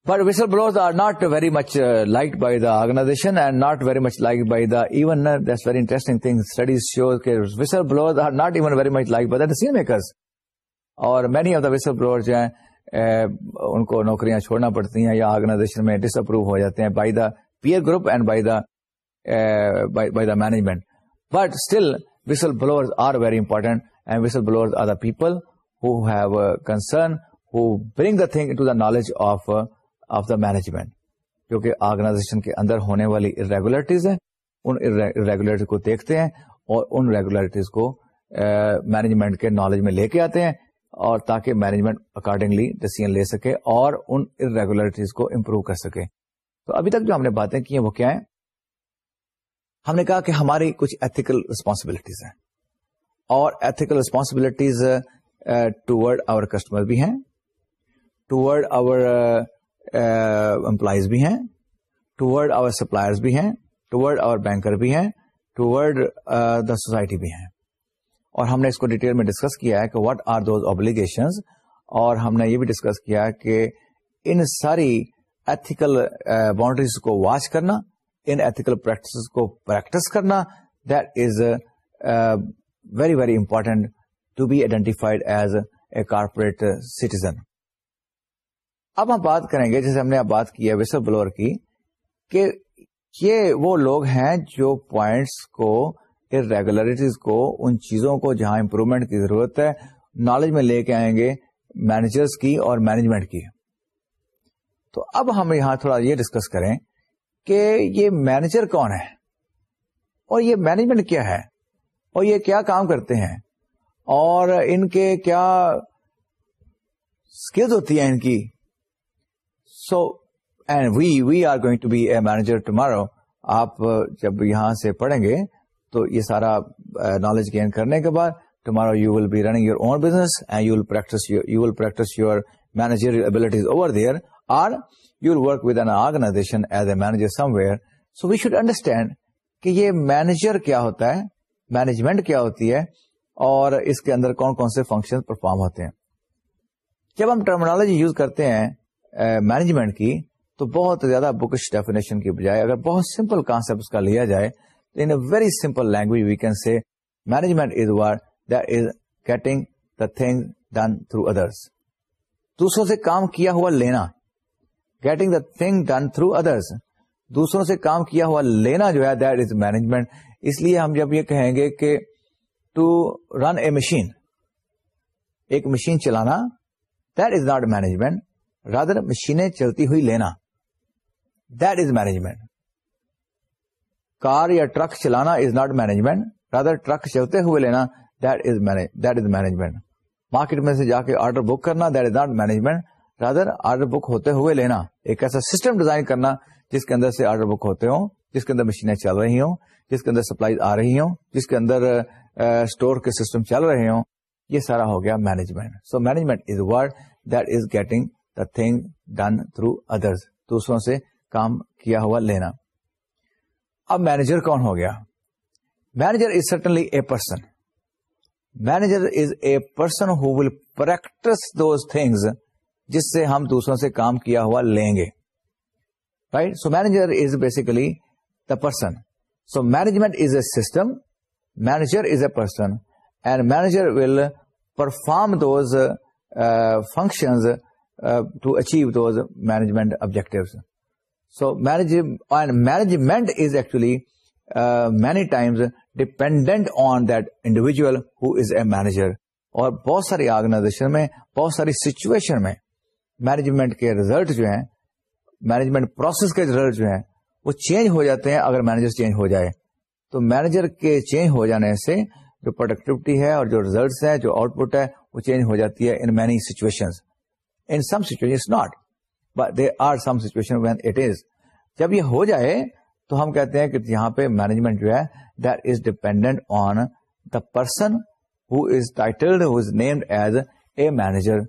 But are not not very very very much much uh, uh, liked liked by by the the, organization and even that's interesting thing, studies show that are not even very much liked by the decision makers. اور many of ہیں ان کو نوکریاں چھوڑنا پڑتی ہیں یا میں ڈس اپروو ہو جاتے ہیں by the peer group and by the the management but still blower are very whistle blowers are the people who concern who bring the thing to the knowledge of of the management کیونکہ organization کے اندر ہونے والی irregularities ہیں ان regularity کو دیکھتے ہیں اور ان کو مینجمنٹ کے نالج میں لے کے آتے ہیں اور تاکہ مینجمنٹ اکارڈنگلی ڈسیزن لے سکے اور ان ریگولرٹیز کو امپروو کر سکے تو ابھی تک جو ہم نے باتیں کی ہیں وہ کیا ہیں ہم نے کہا کہ ہماری کچھ ایتھیکل ریسپانسبلٹیز ہیں اور ethical responsibilities toward our customer بھی ہیں ٹوورڈ آور امپلائیز بھی ہیں ٹورڈ آور سپلائرز بھی ہیں ٹورڈ آور بینکر بھی ہیں ٹو ورڈ سوسائٹی بھی ہیں اور ہم نے اس کو ڈیٹیل میں ڈسکس کیا ہے کہ واٹ آر دوز اوبلگیشنز اور ہم نے یہ بھی ڈسکس کیا کہ ان ساری ایتیکل باؤنڈریز کو واچ کرنا ان ایتھیکل پریکٹس کو پریکٹس کرنا that is very very important to be identified as a corporate citizen اب ہم بات کریں گے جیسے ہم نے اب بات کی ہے وسل بلور کی کہ یہ وہ لوگ ہیں جو پوائنٹس کو ریگولرٹیز کو ان چیزوں کو جہاں امپروومنٹ کی ضرورت ہے نالج میں لے کے آئیں گے مینیجرس کی اور مینجمنٹ کی تو اب ہم یہاں تھوڑا یہ ڈسکس کریں کہ یہ مینیجر کون ہے اور یہ مینجمنٹ کیا ہے اور یہ کیا کام کرتے ہیں اور ان کے کیا اسکلز ہوتی ہیں ان کی so and we we are going to be a manager tomorrow آپ uh, جب یہاں سے پڑھیں گے تو یہ سارا نالج uh, گین کرنے کے بعد tomorrow you will be running your own business and you will practice you will practice your manager abilities over there or you will work with an organization as a manager somewhere so we should understand کہ یہ manager کیا ہوتا ہے management کیا ہوتی ہے اور اس کے اندر کون کون سے فنکشن پرفارم ہوتے ہیں جب ہم ٹرمنالوجی یوز کرتے ہیں مینجمنٹ کی تو بہت زیادہ بکش ڈیفینیشن کی بجائے اگر بہت سمپل کانسپٹ اس کا لیا جائے تو in a very simple language we can see management is what getting the thing done through others دوسروں سے کام کیا ہوا لینا getting the thing done through others دوسروں سے کام کیا ہوا لینا جو ہے دیٹ از مینجمنٹ اس لیے ہم جب یہ کہیں گے کہ ٹو رن اے مشین ایک مشین چلانا that is not management rather مشینیں چلتی ہوئی لینا دیٹ از مینجمنٹ کار یا ٹرک چلانا is not management rather truck چلتے ہوئے لینا that is that is management market میں سے جا کے آرڈر بک کرنا that is not management rather order book ہوتے ہوئے لینا ایک ایسا سسٹم ڈیزائن کرنا جس کے اندر سے آرڈر بک ہوتے ہوں جس کے اندر مشینیں چل رہی ہوں جس کے اندر سپلائی آ رہی ہوں جس کے اندر اسٹور کے سسٹم چل رہے ہوں یہ سارا ہو گیا management so management is word that is getting thing done through others دوسروں سے کام کیا ہوا لینا اب مینیجر کون ہو گیا manager is certainly a person manager is a person who will practice those things جس سے ہم دوسروں سے کام کیا ہوا لیں گے right so manager is basically the person so management is a system manager is a person and manager will perform those functions to achieve those management objective so manage management is actually many times dependent on that individual who is a manager اور بہت ساری organization میں بہت ساری situation میں management کے result جو ہیں مینجمنٹ پروسیس کے ریزلٹ جو ہیں وہ چینج ہو جاتے ہیں اگر مینیجر چینج ہو جائے تو مینیجر کے چینج ہو جانے سے جو پروڈکٹیوٹی ہے اور جو ریزلٹس ہیں جو آؤٹ پٹ ہے وہ چینج ہو جاتی ہے in many situation in some situation not but they are some situation when it is جب یہ ہو جائے تو ہم کہتے ہیں کہ یہاں پہ مینجمنٹ جو ہے that is dependent on the person who is titled who is named as a manager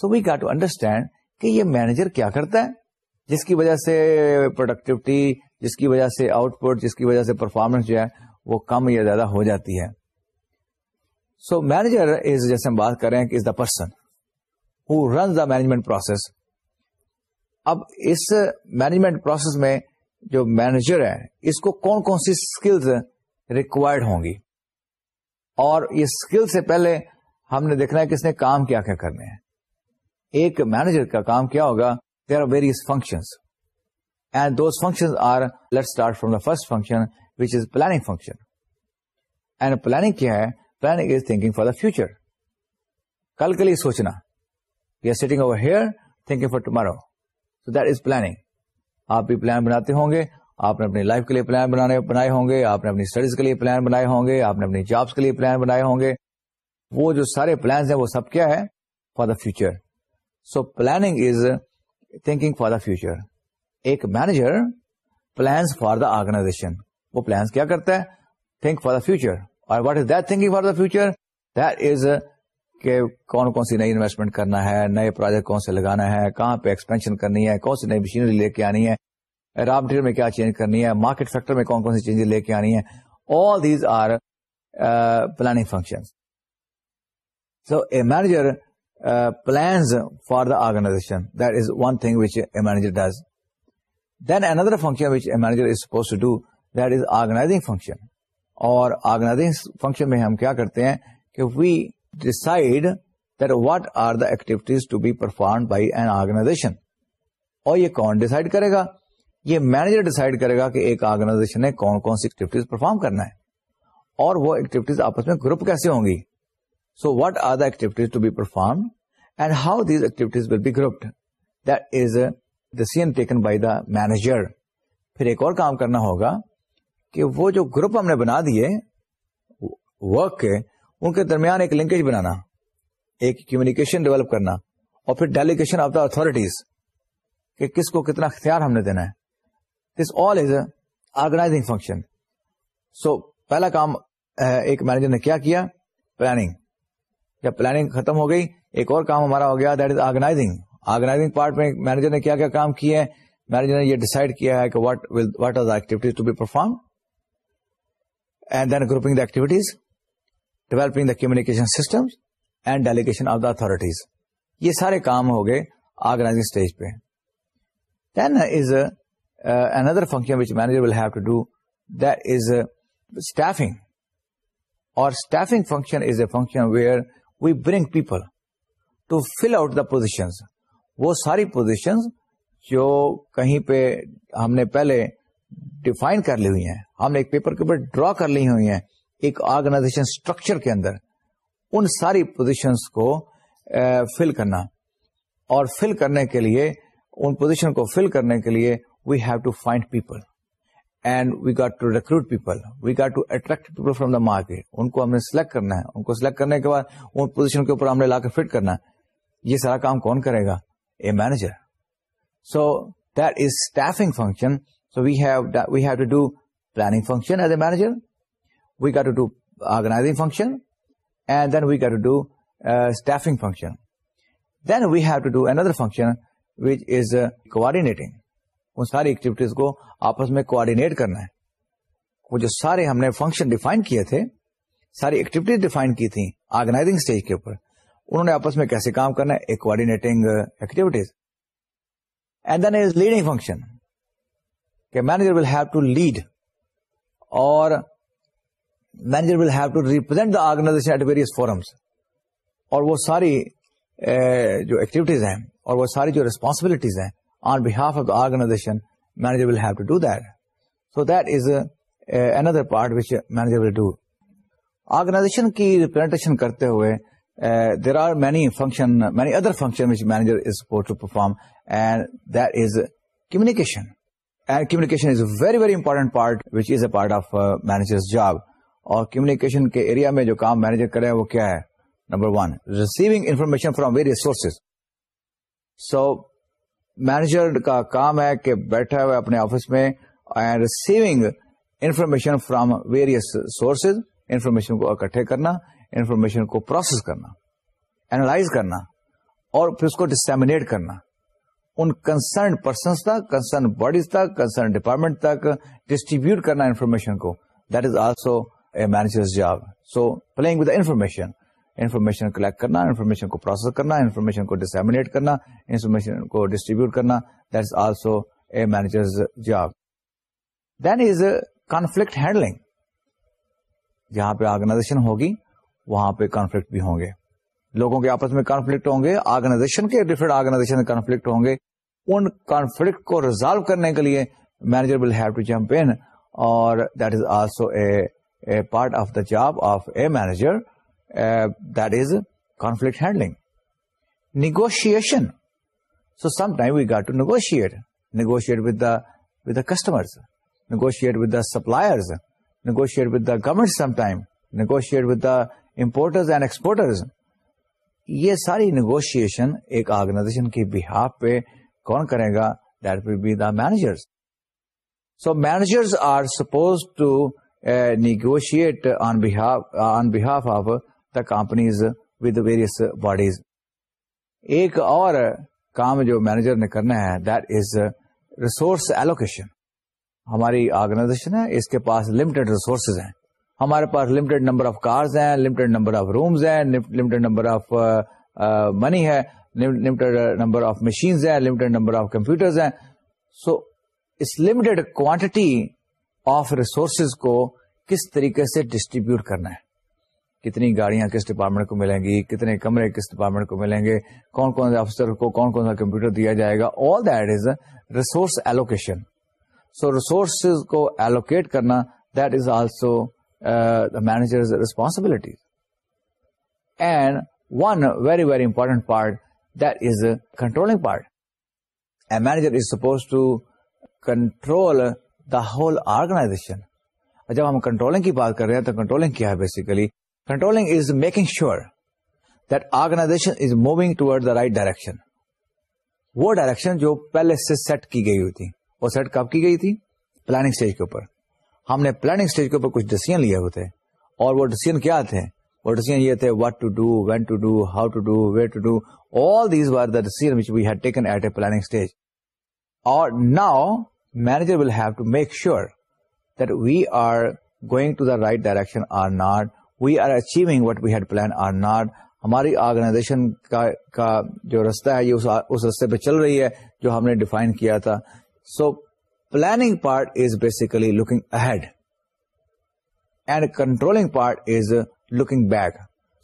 so we get to understand کہ یہ مینیجر کیا کرتا ہے جس کی وجہ سے پروڈکٹیوٹی جس کی وجہ سے آؤٹ پٹ جس کی وجہ سے پرفارمنس جو ہے وہ کم یا زیادہ ہو جاتی ہے سو مینیجر از جیسے ہم بات کریں کہ is the person run the management process اب اس مینجمنٹ پروسیس میں جو مینیجر ہے اس کو کون کون سی اسکلز ریکوائرڈ ہوں گی اور یہ اسکل سے پہلے ہم نے دیکھنا ہے کہ اس نے کام کیا کیا کرنے ہیں ایک مینیجر کا کام کیا ہوگا they are various functions and those function are let start from the first function which is planning function and planning کیا ہے planning is thinking for the future کل کے لیے سوچنا or sitting over here thinking for tomorrow so that is planning آپ بھی plan بناتے ہوں گے آپ نے اپنی لائف کے لیے پلان بنانے بنائے ہوں گے آپ نے اپنی اسٹڈیز کے لیے پلان بنائے ہوں گے آپ نے اپنی جابس کے لیے پلان بنائے ہوں گے وہ جو سارے پلانس ہیں وہ سب کیا ہے for the future so planning is thinking for the future ایک manager plans for the organization وہ پلانس کیا کرتا ہے تھنک فار دا فیوچر اور what is that thinking for the future that is کہ کون کون سی نئی انویسٹمنٹ کرنا ہے نئے پروجیکٹ کون سے لگانا ہے کہاں پہ ایکسپینشن کرنی ہے کون سی نئی مشینری لے کے آنی ہے را مٹیریل میں کیا چینج کرنی ہے مارکیٹ فیکٹر میں کون کون سی چینج لے کے آنی ہے all these are planning function so a manager plans for the organization that is one thing which a manager does then another function which a manager is is suppose to do that organizing function اور organizing function میں ہم کیا کرتے ہیں کہ we decide that what are the activities to be perform by an organization اور یہ کون ڈسائڈ کرے گا یہ مینیجر ڈسائڈ کرے گا کہ ایک آرگنائزیشن نے کون کون سی ایکٹیویٹیز پرفارم کرنا ہے اور وہ ایکٹیویٹیز آپس میں گروپ کیسے ہوں گی so what are the activities to be perform and how these activities will be grouped that is decision taken by the manager پھر ایک اور کام کرنا ہوگا کہ وہ جو گروپ ہم نے بنا دیے ورک کے ان کے درمیان ایک لنکیج بنانا ایک کمیونیکیشن ڈیولپ کرنا اور پھر ڈیلیگیشن آف دا اتارٹیز کہ کس کو کتنا اختیار ہم نے دینا ہے this all is a function so پہلا کام ایک مینیجر نے کیا کیا پلاننگ جب پلاننگ ختم ہو گئی ایک اور کام ہمارا ہو گیا that is organizing organizing part میں مینیجر نے کیا کیا کام کیے مینیجر نے یہ ڈسائڈ کیا ہے کہ what will what are the activities to be perform and then grouping the activities developing the communication system and delegation of the authorities یہ سارے کام ہو گئے آرگنائزنگ اسٹیج پہ then is another function which will have to do is staffing اور staffing function is a function where we bring people to fill out the position وہ ساری position جو کہیں پہ ہم نے پہلے ڈیفائن کر لی ہوئی ہیں ہم نے ایک پیپر کے اوپر ڈرا کر لی ہوئی ہیں ایک آرگنائزیشن اسٹرکچر کے اندر ان ساری پوزیشنس کو فل کرنا اور فل کرنے کے لیے ان پوزیشن کو فل کرنے کے لیے we have to find people and we got to recruit people we got to attract people from the market ان کو ہم نے سلیکٹ کرنا ہے ان کو سلیکٹ کرنے کے بعد ان پوزیشن کے اوپر ہم نے لا کے فٹ کرنا ہے یہ سارا کام کون کرے گا a manager so that is staffing function so we we have have to do planning function as a manager we to do ان ساری ایکٹیویٹیز کو جو سارے ہم نے فنکشن ڈیفائن کیے تھے ساری ایکٹیویٹیز ڈیفائن کی تھیں آرگنائزنگ اسٹیج کے اوپر انہوں نے آپس میں کیسے کام کرنا ہے leading function will have to lead اور manager will have to represent the organization at various forums اور وہ ساری جو ایکٹیویٹیز ہیں اور وہ ساری جو ریسپانسبلٹیز ہیں on behalf of the organization manager will have to do that so that is another part which manager will do organization کی ریپرزینٹیشن کرتے ہوئے there are many function many other function perform and that is very very important part which is a part of managers job اور communication کے area میں جو کام manager کرے وہ کیا ہے number one receiving information from various sources so manager کا کام ہے کہ بیٹھا ہوا اپنے آفس میں and receiving information from various sources information کو اکٹھے کرنا انفارمیشن کو پروسیس کرنا اینالائز کرنا اور پھر اس کو ڈسمنیٹ کرنا ان کنسرن پرسنس تک کنسرن باڈیز تک کنسرن ڈپارٹمنٹ تک ڈسٹریبیوٹ کرنا انفارمیشن کو that is also managers job so playing with information information collect کرنا انفارمیشن کو پروسیس کرنا انفارمیشن کو ڈسمینٹ کرنا انفارمیشن کو ڈسٹریبیوٹ کرنا that is also a managers job then is conflict handling جہاں پہ آرگنائزیشن ہوگی وہاں پہ کانفلکٹ بھی ہوں گے لوگوں کے آپس میں کانفلکٹ ہوں گے آرگنائزیشن کے ڈیفرنٹ آرگنائزیشن کانفلکٹ ہوں گے ان کانفلکٹ کو ریزالو کرنے کے لیے manager will have to champion اور that is also a part of the job of a manager that is conflict handling negotiation so sometime we got to negotiate negotiate with the with the customer negotiate with the suppliers negotiate with the government some time negotiate with the importer and exporter یہ ساری negotiation ایک organization کی behalf پہ کون کرے گا that will be manager are suppose to negotiate on behalf of the companies with various bodies ایک اور کام جو مینیجر نے کرنا ہے دیٹ از ریسورس ایلوکیشن ہماری آرگنائزیشن ہے اس کے پاس لمیٹڈ ریسورسز ہیں ہمارے پاس لمیٹڈ نمبر آف کارز ہیں لمٹڈ نمبر آف رومز ہیں لمیٹڈ نمبر آف منی ہے لمیٹڈ نمبر آف مشینز ہیں لمیٹڈ نمبر آف کمپیوٹرز ہیں سو اس لمیٹڈ کوانٹٹی آف ریسورسز کو کس طریقے سے ڈسٹریبیوٹ کرنا ہے کتنی گاڑیاں کس ڈپارٹمنٹ کو ملیں گی کتنے کمرے کس ڈپارٹمنٹ کو ملیں گے کون کون سے افسر کو کون کون سا کمپیوٹر دیا جائے گا all that is resource allocation so resources کو ایلوکیٹ کرنا that is also manager responsibility and one very very important part that is controlling part a is suppose to control the whole organization جب ہم controlling کی بات کر رہے ہیں تو کنٹرولنگ کیا ہے basically controlling is making sure that organization is moving ٹوڈ the right direction وہ ڈائریکشن جو پہلے سے سیٹ کی گئی ہوئی تھی وہ سیٹ کب کی گئی تھی پلاننگ اسٹیج کے اوپر ہم نے پلاننگ اسٹیج کے اوپر کچھ ڈیسیزن لیے ہوئے تھے اور وہ ڈسیزن کیا تھے وہ ڈیسیزن یہ تھے what to do when to do how to do where to do all these were the decision taken at a planning stage اور now manager will have to make sure are going to the right direction or not we are plan or not ہماری organization کا جو رستہ ہے یہ اس رستے پہ چل رہی ہے جو ہم نے ڈیفائن کیا تھا so planning part is basically looking ahead and controlling part is looking back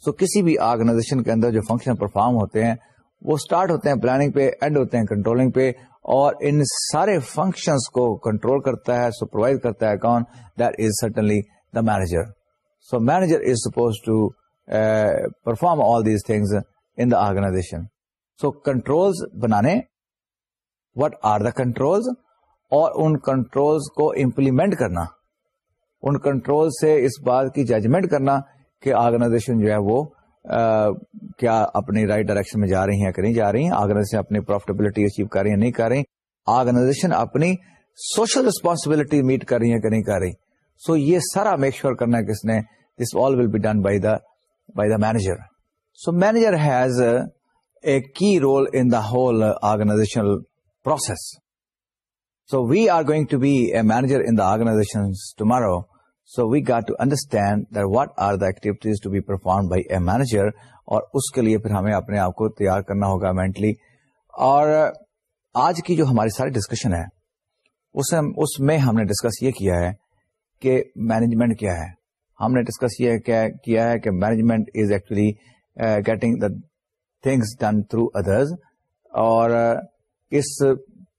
so کسی بھی آرگنائزیشن کے اندر جو فنکشن پرفارم ہوتے ہیں وہ اسٹارٹ ہوتے ہیں پلاننگ پہ اینڈ ہوتے ہیں کنٹرولنگ پہ اور ان سارے فنکشنز کو کنٹرول کرتا ہے سپروائز کرتا ہے کون that is certainly the manager so manager is suppose to perform all these things in the organization so control بنانے وٹ آر دا کنٹرول اور ان کنٹرول کو امپلیمنٹ کرنا ان کنٹرول سے اس بات کی ججمنٹ کرنا کہ آرگنائزیشن جو ہے وہ کیا اپنی رائٹ ڈائریکشن میں جا رہی ہیں یا نہیں جا رہی ہیں آرگنائزیشن اپنی پروفیٹیبلٹی اچیو کر رہی ہیں نہیں کر رہی آرگنائزیشن اپنی سوشل ریسپانسبلٹی میٹ کر رہی ہیں کہ نہیں کر رہی سو یہ سارا میک شیور کرنا ہے کس نے this all will be done by the by the manager so manager has a key role in the whole organizational process so we are going to be a manager in the organization tomorrow so we got to understand what are the activities to be perform by a manager اور اس کے لیے پھر ہمیں اپنے آپ کو تیار کرنا ہوگا مینٹلی اور آج کی جو ہماری ساری ڈسکشن ہے اس میں ہم نے ڈسکس یہ کیا ہے کہ مینجمنٹ کیا ہے ہم نے ڈسکس یہ کیا ہے کہ management is actually getting the things done through others اور اس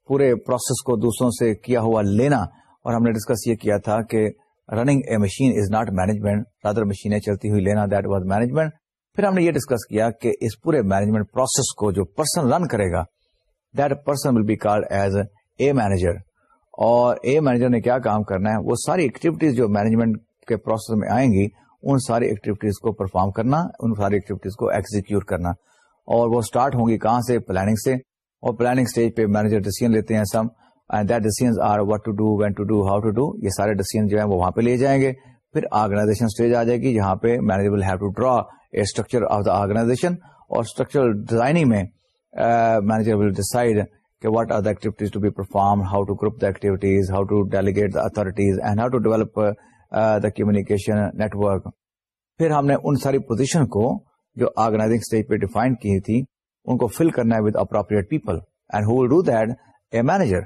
پورے پروسیس کو دوسروں سے کیا ہوا لینا اور ہم نے ڈسکس یہ کیا تھا کہ running a machine is not management rather مشینیں چلتی ہوئی لینا دیٹ واز مینجمنٹ پھر ہم نے یہ ڈسکس کیا کہ اس پورے مینجمنٹ پروسیس کو جو پرسن پرسن رن کرے گا that will be bad as a manager اور اے مینیجر نے کیا کام کرنا ہے وہ ساری ایکٹیویٹیز جو مینجمنٹ کے پروسیس میں آئیں گی ان ساری ایکٹیویٹیز کو پرفارم کرنا ان ساری ایکٹیویٹیز کو ایگزیکیوٹ کرنا اور وہ اسٹارٹ ہوں گی کہاں سے پلاننگ سے اور پلاننگ اسٹیج پہ مینیجر ڈیسیزن لیتے ہیں some and that decisions are what to do when to do how to do یہ سارے ڈیسیزن جو ہیں وہ وہاں پہ لے جائیں گے پھر آرگنائزیشن اسٹیج آ جائے گی جہاں پہ manager will have to draw a structure of the organisation اور اسٹرکچرل ڈیزائننگ میں مینیجر ول ڈیسائڈ کہ what are the activities to be perform how to group the activities how to delegate the authorities and how to develop the communication network پھر ہم نے ان ساری position کو جو organising stage پہ define کی تھی ان کو فل کرنا ہے with appropriate people and who will do that a manager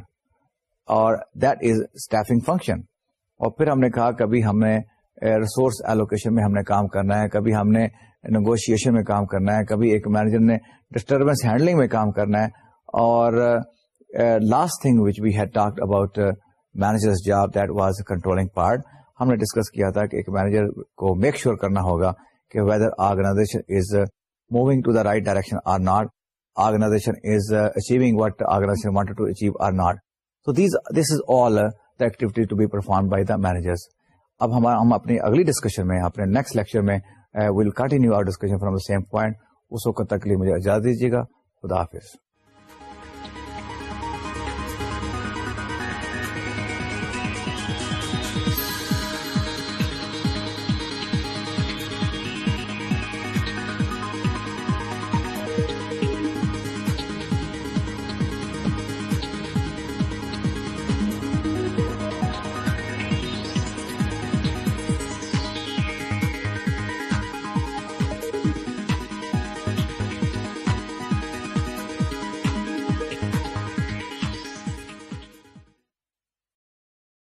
اور دیٹ از اسٹافنگ فنکشن اور پھر ہم نے کہا کبھی ہم نے ریسورس eh, ایلوکیشن میں ہم نے کام کرنا ہے کبھی ہم نے نیگوشیشن میں کام کرنا ہے کبھی ایک مینیجر نے ڈسٹربینس ہینڈلنگ میں کام کرنا ہے اور last thing which we had talk about manager job that was controlling part ہم نے ڈسکس کیا تھا کہ ایک مینیجر کو میک شیور sure کرنا ہوگا کہ whether organisation is moving to the right direction or not organisation is achieving what organisation to achieve or not these this is all activity perform by the managers اب ہمارا ہم اپنی اگلی discussion میں اپنے uh, اس لیے مجھے اجازت دیجیے گا خدا حافظ